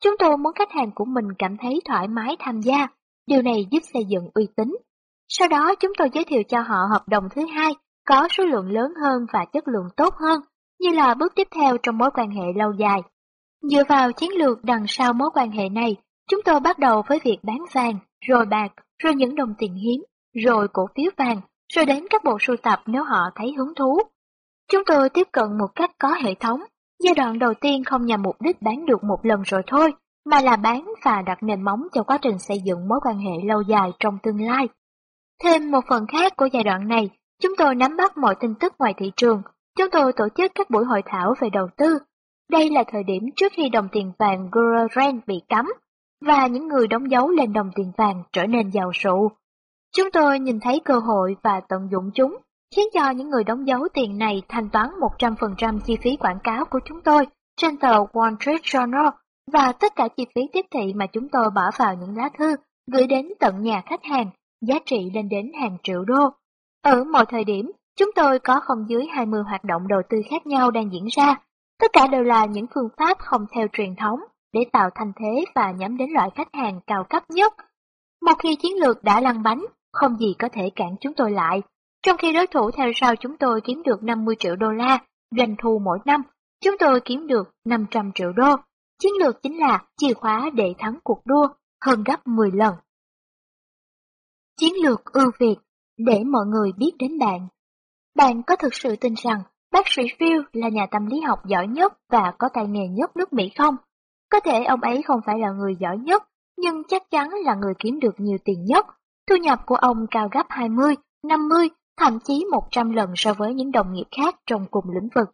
Chúng tôi muốn khách hàng của mình cảm thấy thoải mái tham gia, điều này giúp xây dựng uy tín. Sau đó chúng tôi giới thiệu cho họ hợp đồng thứ hai, có số lượng lớn hơn và chất lượng tốt hơn, như là bước tiếp theo trong mối quan hệ lâu dài. Dựa vào chiến lược đằng sau mối quan hệ này, chúng tôi bắt đầu với việc bán vàng, rồi bạc, rồi những đồng tiền hiếm, rồi cổ phiếu vàng, rồi đến các bộ sưu tập nếu họ thấy hứng thú. Chúng tôi tiếp cận một cách có hệ thống, giai đoạn đầu tiên không nhằm mục đích bán được một lần rồi thôi, mà là bán và đặt nền móng cho quá trình xây dựng mối quan hệ lâu dài trong tương lai. Thêm một phần khác của giai đoạn này, chúng tôi nắm bắt mọi tin tức ngoài thị trường. Chúng tôi tổ chức các buổi hội thảo về đầu tư. Đây là thời điểm trước khi đồng tiền vàng Gurren bị cấm, và những người đóng dấu lên đồng tiền vàng trở nên giàu sụ. Chúng tôi nhìn thấy cơ hội và tận dụng chúng, khiến cho những người đóng dấu tiền này thanh toán 100% chi phí quảng cáo của chúng tôi trên tờ Wall Street Journal và tất cả chi phí tiếp thị mà chúng tôi bỏ vào những lá thư gửi đến tận nhà khách hàng, giá trị lên đến hàng triệu đô. Ở mọi thời điểm, chúng tôi có không dưới 20 hoạt động đầu tư khác nhau đang diễn ra. Tất cả đều là những phương pháp không theo truyền thống để tạo thành thế và nhắm đến loại khách hàng cao cấp nhất. Một khi chiến lược đã lăn bánh, không gì có thể cản chúng tôi lại. Trong khi đối thủ theo sau chúng tôi kiếm được 50 triệu đô la, doanh thu mỗi năm, chúng tôi kiếm được 500 triệu đô. Chiến lược chính là chìa khóa để thắng cuộc đua hơn gấp 10 lần. Chiến lược ưu việt để mọi người biết đến bạn. Bạn có thực sự tin rằng bác sĩ Phil là nhà tâm lý học giỏi nhất và có tay nghề nhất nước Mỹ không? Có thể ông ấy không phải là người giỏi nhất, nhưng chắc chắn là người kiếm được nhiều tiền nhất. Thu nhập của ông cao gấp 20, 50, thậm chí 100 lần so với những đồng nghiệp khác trong cùng lĩnh vực.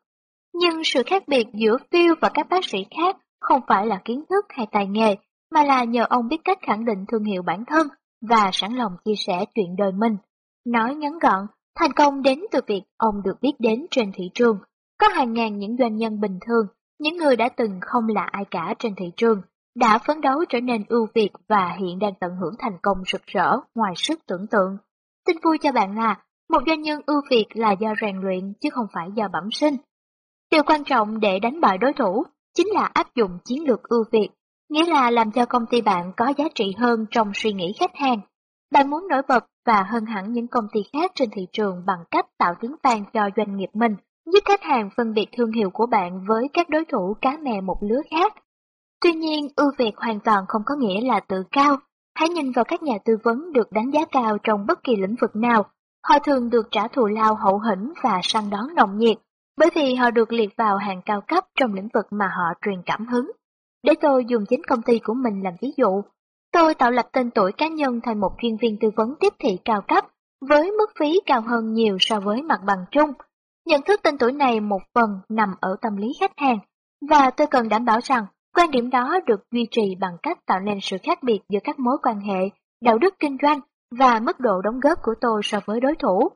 Nhưng sự khác biệt giữa Phil và các bác sĩ khác không phải là kiến thức hay tài nghề, mà là nhờ ông biết cách khẳng định thương hiệu bản thân và sẵn lòng chia sẻ chuyện đời mình. Nói ngắn gọn, thành công đến từ việc ông được biết đến trên thị trường. Có hàng ngàn những doanh nhân bình thường, những người đã từng không là ai cả trên thị trường, đã phấn đấu trở nên ưu việt và hiện đang tận hưởng thành công rực rỡ ngoài sức tưởng tượng. Tin vui cho bạn là, một doanh nhân ưu việt là do rèn luyện chứ không phải do bẩm sinh. Điều quan trọng để đánh bại đối thủ chính là áp dụng chiến lược ưu việt, nghĩa là làm cho công ty bạn có giá trị hơn trong suy nghĩ khách hàng. Bạn muốn nổi bật và hơn hẳn những công ty khác trên thị trường bằng cách tạo tiếng vang cho doanh nghiệp mình, giúp khách hàng phân biệt thương hiệu của bạn với các đối thủ cá mè một lứa khác. Tuy nhiên, ưu việt hoàn toàn không có nghĩa là tự cao. Hãy nhìn vào các nhà tư vấn được đánh giá cao trong bất kỳ lĩnh vực nào. Họ thường được trả thù lao hậu hĩnh và săn đón nồng nhiệt, bởi vì họ được liệt vào hàng cao cấp trong lĩnh vực mà họ truyền cảm hứng. Để tôi dùng chính công ty của mình làm ví dụ, tôi tạo lập tên tuổi cá nhân thành một chuyên viên tư vấn tiếp thị cao cấp, với mức phí cao hơn nhiều so với mặt bằng chung. Nhận thức tên tuổi này một phần nằm ở tâm lý khách hàng, và tôi cần đảm bảo rằng quan điểm đó được duy trì bằng cách tạo nên sự khác biệt giữa các mối quan hệ, đạo đức kinh doanh và mức độ đóng góp của tôi so với đối thủ.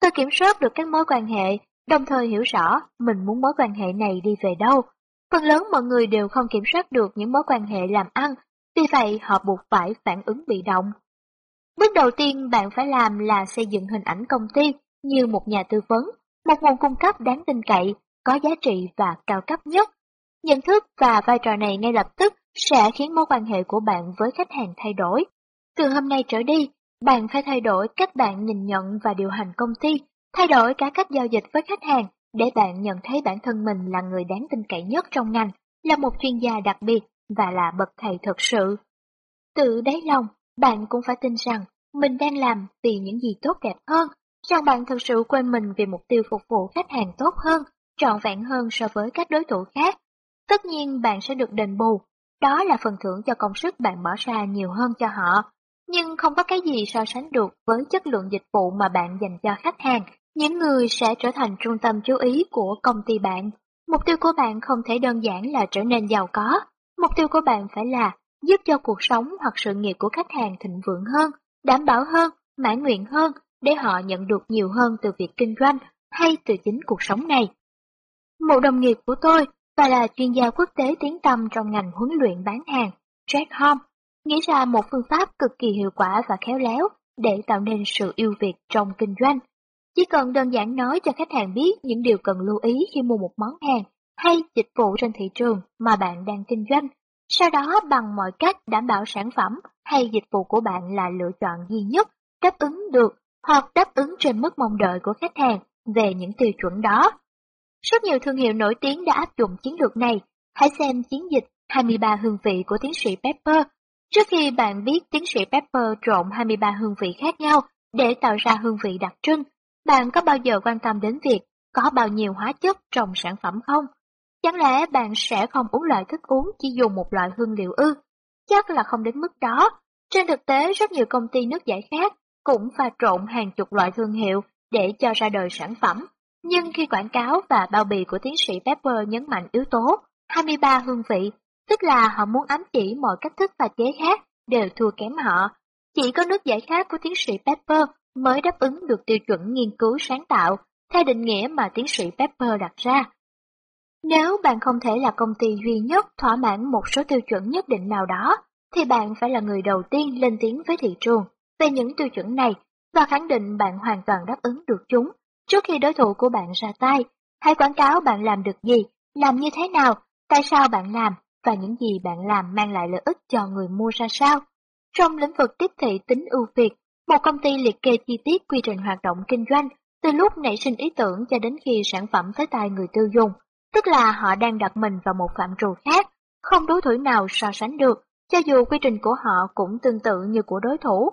Tôi kiểm soát được các mối quan hệ đồng thời hiểu rõ mình muốn mối quan hệ này đi về đâu. Phần lớn mọi người đều không kiểm soát được những mối quan hệ làm ăn, vì vậy họ buộc phải phản ứng bị động. Bước đầu tiên bạn phải làm là xây dựng hình ảnh công ty như một nhà tư vấn, một nguồn cung cấp đáng tin cậy, có giá trị và cao cấp nhất. Nhận thức và vai trò này ngay lập tức sẽ khiến mối quan hệ của bạn với khách hàng thay đổi. Từ hôm nay trở đi, bạn phải thay đổi cách bạn nhìn nhận và điều hành công ty Thay đổi cả cách giao dịch với khách hàng để bạn nhận thấy bản thân mình là người đáng tin cậy nhất trong ngành, là một chuyên gia đặc biệt và là bậc thầy thực sự. Tự đáy lòng, bạn cũng phải tin rằng mình đang làm vì những gì tốt đẹp hơn, rằng bạn thực sự quên mình vì mục tiêu phục vụ khách hàng tốt hơn, trọn vẹn hơn so với các đối thủ khác. Tất nhiên bạn sẽ được đền bù, đó là phần thưởng cho công sức bạn bỏ ra nhiều hơn cho họ. Nhưng không có cái gì so sánh được với chất lượng dịch vụ mà bạn dành cho khách hàng những người sẽ trở thành trung tâm chú ý của công ty bạn. Mục tiêu của bạn không thể đơn giản là trở nên giàu có. Mục tiêu của bạn phải là giúp cho cuộc sống hoặc sự nghiệp của khách hàng thịnh vượng hơn, đảm bảo hơn, mãn nguyện hơn để họ nhận được nhiều hơn từ việc kinh doanh hay từ chính cuộc sống này. Một đồng nghiệp của tôi và là chuyên gia quốc tế tiếng tâm trong ngành huấn luyện bán hàng, Jack Holm, nghĩ ra một phương pháp cực kỳ hiệu quả và khéo léo để tạo nên sự yêu việt trong kinh doanh. Chỉ cần đơn giản nói cho khách hàng biết những điều cần lưu ý khi mua một món hàng hay dịch vụ trên thị trường mà bạn đang kinh doanh. Sau đó bằng mọi cách đảm bảo sản phẩm hay dịch vụ của bạn là lựa chọn duy nhất, đáp ứng được hoặc đáp ứng trên mức mong đợi của khách hàng về những tiêu chuẩn đó. Rất nhiều thương hiệu nổi tiếng đã áp dụng chiến lược này. Hãy xem chiến dịch 23 hương vị của tiến sĩ Pepper. Trước khi bạn biết tiến sĩ Pepper trộn 23 hương vị khác nhau để tạo ra hương vị đặc trưng, bạn có bao giờ quan tâm đến việc có bao nhiêu hóa chất trong sản phẩm không? Chẳng lẽ bạn sẽ không uống loại thức uống chỉ dùng một loại hương liệu ư? Chắc là không đến mức đó. Trên thực tế, rất nhiều công ty nước giải khác cũng pha trộn hàng chục loại thương hiệu để cho ra đời sản phẩm. Nhưng khi quảng cáo và bao bì của tiến sĩ Pepper nhấn mạnh yếu tố 23 hương vị, tức là họ muốn ám chỉ mọi cách thức pha chế khác đều thua kém họ. Chỉ có nước giải khát của tiến sĩ Pepper mới đáp ứng được tiêu chuẩn nghiên cứu sáng tạo theo định nghĩa mà tiến sĩ Pepper đặt ra. Nếu bạn không thể là công ty duy nhất thỏa mãn một số tiêu chuẩn nhất định nào đó, thì bạn phải là người đầu tiên lên tiếng với thị trường về những tiêu chuẩn này và khẳng định bạn hoàn toàn đáp ứng được chúng trước khi đối thủ của bạn ra tay. Hãy quảng cáo bạn làm được gì, làm như thế nào, tại sao bạn làm và những gì bạn làm mang lại lợi ích cho người mua ra sao. Trong lĩnh vực tiếp thị tính ưu việt, một công ty liệt kê chi tiết quy trình hoạt động kinh doanh từ lúc nảy sinh ý tưởng cho đến khi sản phẩm tới tay người tiêu dùng, tức là họ đang đặt mình vào một phạm trù khác, không đối thủ nào so sánh được, cho dù quy trình của họ cũng tương tự như của đối thủ.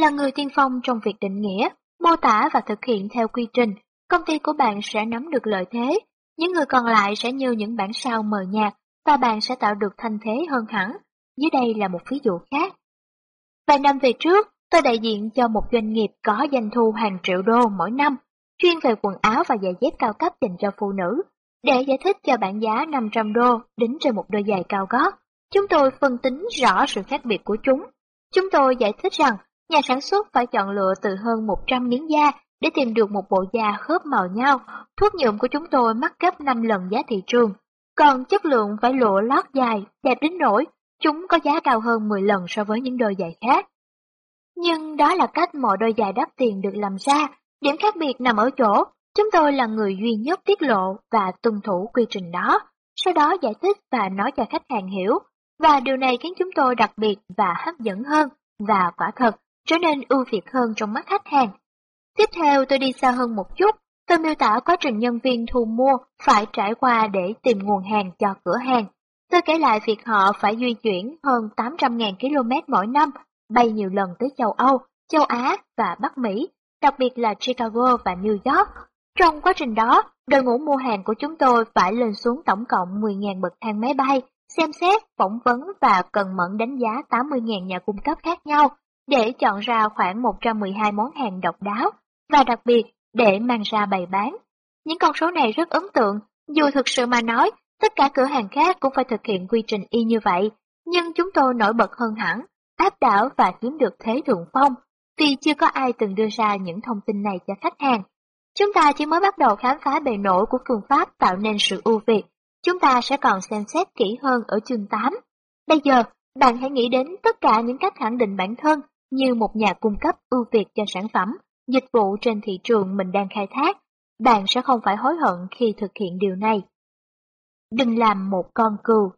Là người tiên phong trong việc định nghĩa, mô tả và thực hiện theo quy trình, công ty của bạn sẽ nắm được lợi thế, những người còn lại sẽ như những bản sao mờ nhạt và bạn sẽ tạo được thanh thế hơn hẳn. Dưới đây là một ví dụ khác. Vài năm về trước, tôi đại diện cho một doanh nghiệp có doanh thu hàng triệu đô mỗi năm, chuyên về quần áo và giày dép cao cấp dành cho phụ nữ. Để giải thích cho bản giá 500 đô đính trên một đôi giày cao gót, chúng tôi phân tính rõ sự khác biệt của chúng. Chúng tôi giải thích rằng nhà sản xuất phải chọn lựa từ hơn 100 miếng da để tìm được một bộ da khớp màu nhau. Thuốc nhuộm của chúng tôi mắc gấp 5 lần giá thị trường, còn chất lượng phải lụa lót dài, đẹp đến nỗi chúng có giá cao hơn 10 lần so với những đôi giày khác. Nhưng đó là cách mọi đôi giày đắt tiền được làm ra, điểm khác biệt nằm ở chỗ, chúng tôi là người duy nhất tiết lộ và tuân thủ quy trình đó, sau đó giải thích và nói cho khách hàng hiểu, và điều này khiến chúng tôi đặc biệt và hấp dẫn hơn, và quả thật, trở nên ưu việt hơn trong mắt khách hàng. Tiếp theo tôi đi xa hơn một chút, tôi miêu tả quá trình nhân viên thu mua phải trải qua để tìm nguồn hàng cho cửa hàng. Tôi kể lại việc họ phải di chuyển hơn 800.000 km mỗi năm, bay nhiều lần tới châu Âu, châu Á và Bắc Mỹ, đặc biệt là Chicago và New York. Trong quá trình đó, đội ngũ mua hàng của chúng tôi phải lên xuống tổng cộng 10.000 bậc thang máy bay, xem xét, phỏng vấn và cần mẫn đánh giá 80.000 nhà cung cấp khác nhau để chọn ra khoảng 112 món hàng độc đáo và đặc biệt để mang ra bày bán. Những con số này rất ấn tượng, dù thực sự mà nói, tất cả cửa hàng khác cũng phải thực hiện quy trình y như vậy, nhưng chúng tôi nổi bật hơn hẳn, áp đảo và chiếm được thế thượng phong, vì chưa có ai từng đưa ra những thông tin này cho khách hàng. Chúng ta chỉ mới bắt đầu khám phá bề nổi của phương pháp tạo nên sự ưu việt. Chúng ta sẽ còn xem xét kỹ hơn ở chương 8. Bây giờ, bạn hãy nghĩ đến tất cả những cách khẳng định bản thân như một nhà cung cấp ưu việt cho sản phẩm, dịch vụ trên thị trường mình đang khai thác. Bạn sẽ không phải hối hận khi thực hiện điều này. Đừng làm một con cừu.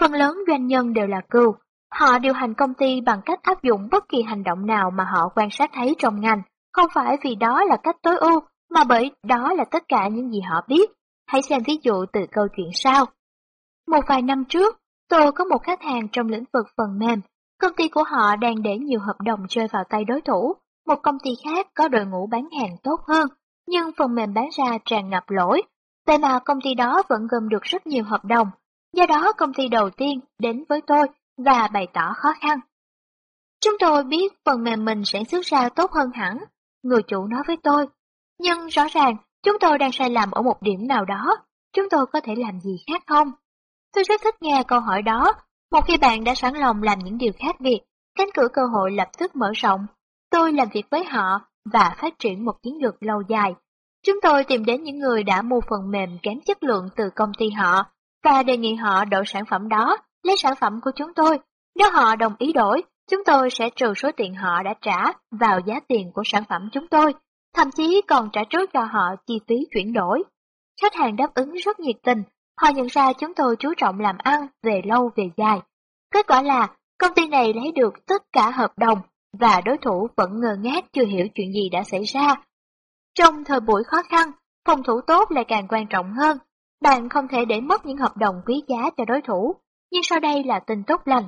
Phần lớn doanh nhân đều là cừu. Họ điều hành công ty bằng cách áp dụng bất kỳ hành động nào mà họ quan sát thấy trong ngành, không phải vì đó là cách tối ưu, mà bởi đó là tất cả những gì họ biết. Hãy xem ví dụ từ câu chuyện sau. Một vài năm trước, tôi có một khách hàng trong lĩnh vực phần mềm. Công ty của họ đang để nhiều hợp đồng rơi vào tay đối thủ. Một công ty khác có đội ngũ bán hàng tốt hơn, nhưng phần mềm bán ra tràn ngập lỗi. Vậy mà công ty đó vẫn gom được rất nhiều hợp đồng. Do đó công ty đầu tiên đến với tôi và bày tỏ khó khăn. Chúng tôi biết phần mềm mình sản xuất ra tốt hơn hẳn, người chủ nói với tôi. Nhưng rõ ràng, chúng tôi đang sai lầm ở một điểm nào đó, chúng tôi có thể làm gì khác không? Tôi rất thích nghe câu hỏi đó, một khi bạn đã sẵn lòng làm những điều khác biệt, cánh cửa cơ hội lập tức mở rộng. Tôi làm việc với họ và phát triển một chiến lược lâu dài. Chúng tôi tìm đến những người đã mua phần mềm kém chất lượng từ công ty họ và đề nghị họ đổi sản phẩm đó lấy sản phẩm của chúng tôi. Nếu họ đồng ý đổi, chúng tôi sẽ trừ số tiền họ đã trả vào giá tiền của sản phẩm chúng tôi, thậm chí còn trả trước cho họ chi phí chuyển đổi. Khách hàng đáp ứng rất nhiệt tình, họ nhận ra chúng tôi chú trọng làm ăn về lâu về dài. Kết quả là công ty này lấy được tất cả hợp đồng và đối thủ vẫn ngờ ngác chưa hiểu chuyện gì đã xảy ra. Trong thời buổi khó khăn, phòng thủ tốt lại càng quan trọng hơn. Bạn không thể để mất những hợp đồng quý giá cho đối thủ, nhưng sau đây là tin tốt lành.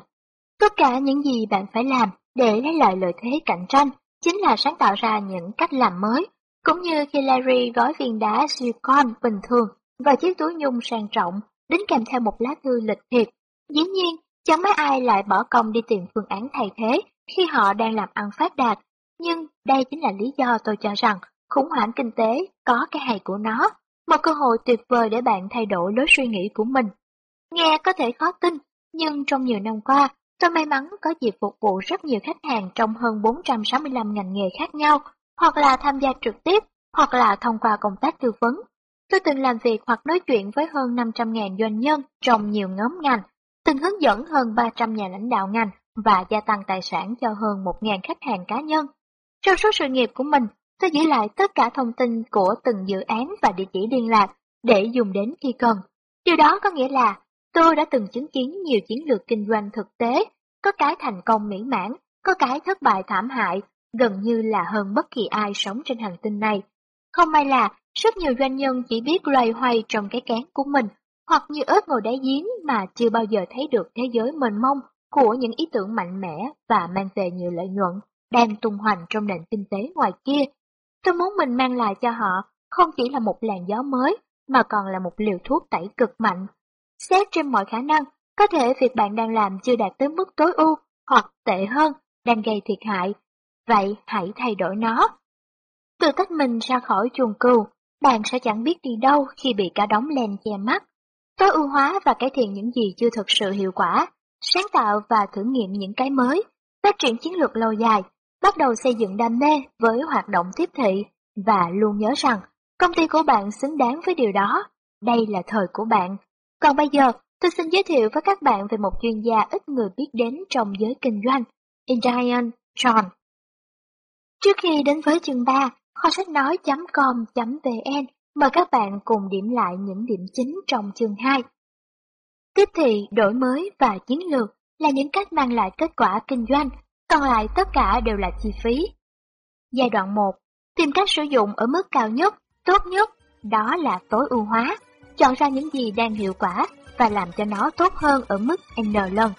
Tất cả những gì bạn phải làm để lấy lại lợi thế cạnh tranh chính là sáng tạo ra những cách làm mới, cũng như khi Larry gói viên đá silicon bình thường và chiếc túi nhung sang trọng, đính kèm theo một lá thư lịch thiệp. Dĩ nhiên, chẳng mấy ai lại bỏ công đi tìm phương án thay thế khi họ đang làm ăn phát đạt. Nhưng đây chính là lý do tôi cho rằng khủng hoảng kinh tế có cái hay của nó, một cơ hội tuyệt vời để bạn thay đổi lối suy nghĩ của mình. Nghe có thể khó tin, nhưng trong nhiều năm qua, tôi may mắn có dịp phục vụ rất nhiều khách hàng trong hơn 465 ngành nghề khác nhau, hoặc là tham gia trực tiếp, hoặc là thông qua công tác tư vấn. Tôi từng làm việc hoặc nói chuyện với hơn 500.000 doanh nhân trong nhiều nhóm ngành, từng hướng dẫn hơn 300 nhà lãnh đạo ngành và gia tăng tài sản cho hơn 1.000 khách hàng cá nhân. Trong số sự nghiệp của mình, tôi giữ lại tất cả thông tin của từng dự án và địa chỉ liên lạc để dùng đến khi cần. Điều đó có nghĩa là tôi đã từng chứng kiến nhiều chiến lược kinh doanh thực tế, có cái thành công mỹ mãn, có cái thất bại thảm hại, gần như là hơn bất kỳ ai sống trên hành tinh này. Không may là rất nhiều doanh nhân chỉ biết loay hoay trong cái kén của mình, hoặc như ớt ngồi đáy giếng mà chưa bao giờ thấy được thế giới mênh mông của những ý tưởng mạnh mẽ và mang về nhiều lợi nhuận đang tung hoành trong nền kinh tế ngoài kia. Tôi muốn mình mang lại cho họ không chỉ là một làn gió mới, mà còn là một liều thuốc tẩy cực mạnh. Xét trên mọi khả năng, có thể việc bạn đang làm chưa đạt tới mức tối ưu, hoặc tệ hơn, đang gây thiệt hại. Vậy hãy thay đổi nó. Từ tách mình ra khỏi chuồng cừu, bạn sẽ chẳng biết đi đâu khi bị cả đống len che mắt. Tối ưu hóa và cải thiện những gì chưa thực sự hiệu quả, sáng tạo và thử nghiệm những cái mới, phát triển chiến lược lâu dài, bắt đầu xây dựng đam mê với hoạt động tiếp thị và luôn nhớ rằng công ty của bạn xứng đáng với điều đó. Đây là thời của bạn. Còn bây giờ, tôi xin giới thiệu với các bạn về một chuyên gia ít người biết đến trong giới kinh doanh, Indian John. Trước khi đến với chương 3, kho sách nói.com.vn mời các bạn cùng điểm lại những điểm chính trong chương 2. Tiếp thị, đổi mới và chiến lược là những cách mang lại kết quả kinh doanh, còn lại tất cả đều là chi phí. Giai đoạn 1. Tìm cách sử dụng ở mức cao nhất, tốt nhất, đó là tối ưu hóa, chọn ra những gì đang hiệu quả và làm cho nó tốt hơn ở mức N lần,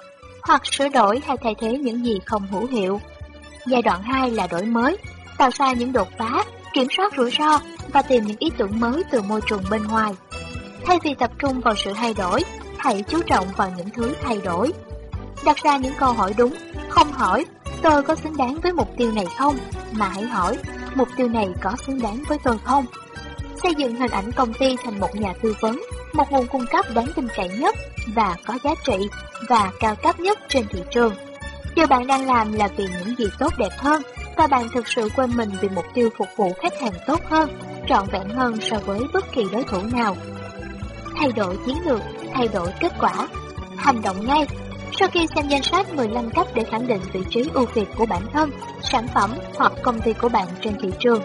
hoặc sửa đổi hay thay thế những gì không hữu hiệu. Giai đoạn 2 là đổi mới, tạo ra những đột phá, kiểm soát rủi ro và tìm những ý tưởng mới từ môi trường bên ngoài. Thay vì tập trung vào sự thay đổi, hãy chú trọng vào những thứ thay đổi. Đặt ra những câu hỏi đúng, không hỏi tôi có xứng đáng với mục tiêu này không, mà hãy hỏi mục tiêu này có xứng đáng với tôi không. Xây dựng hình ảnh công ty thành một nhà tư vấn, một nguồn cung cấp đáng tin cậy nhất và có giá trị và cao cấp nhất trên thị trường. Điều bạn đang làm là vì những gì tốt đẹp hơn và bạn thực sự quên mình vì mục tiêu phục vụ khách hàng tốt hơn, trọn vẹn hơn so với bất kỳ đối thủ nào. Thay đổi chiến lược, thay đổi kết quả. Hành động ngay. Sau khi xem danh sách 15 cách để khẳng định vị trí ưu việt của bản thân, sản phẩm hoặc công ty của bạn trên thị trường,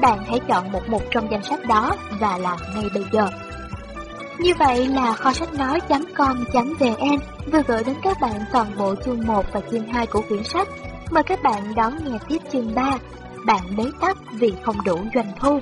bạn hãy chọn một mục trong danh sách đó và làm ngay bây giờ. Như vậy là kho sách nói.com.vn vừa gửi đến các bạn toàn bộ chương 1 và chương 2 của quyển sách Mời các bạn đón nghe tiếp chương 3 Bạn bế tắc vì không đủ doanh thu.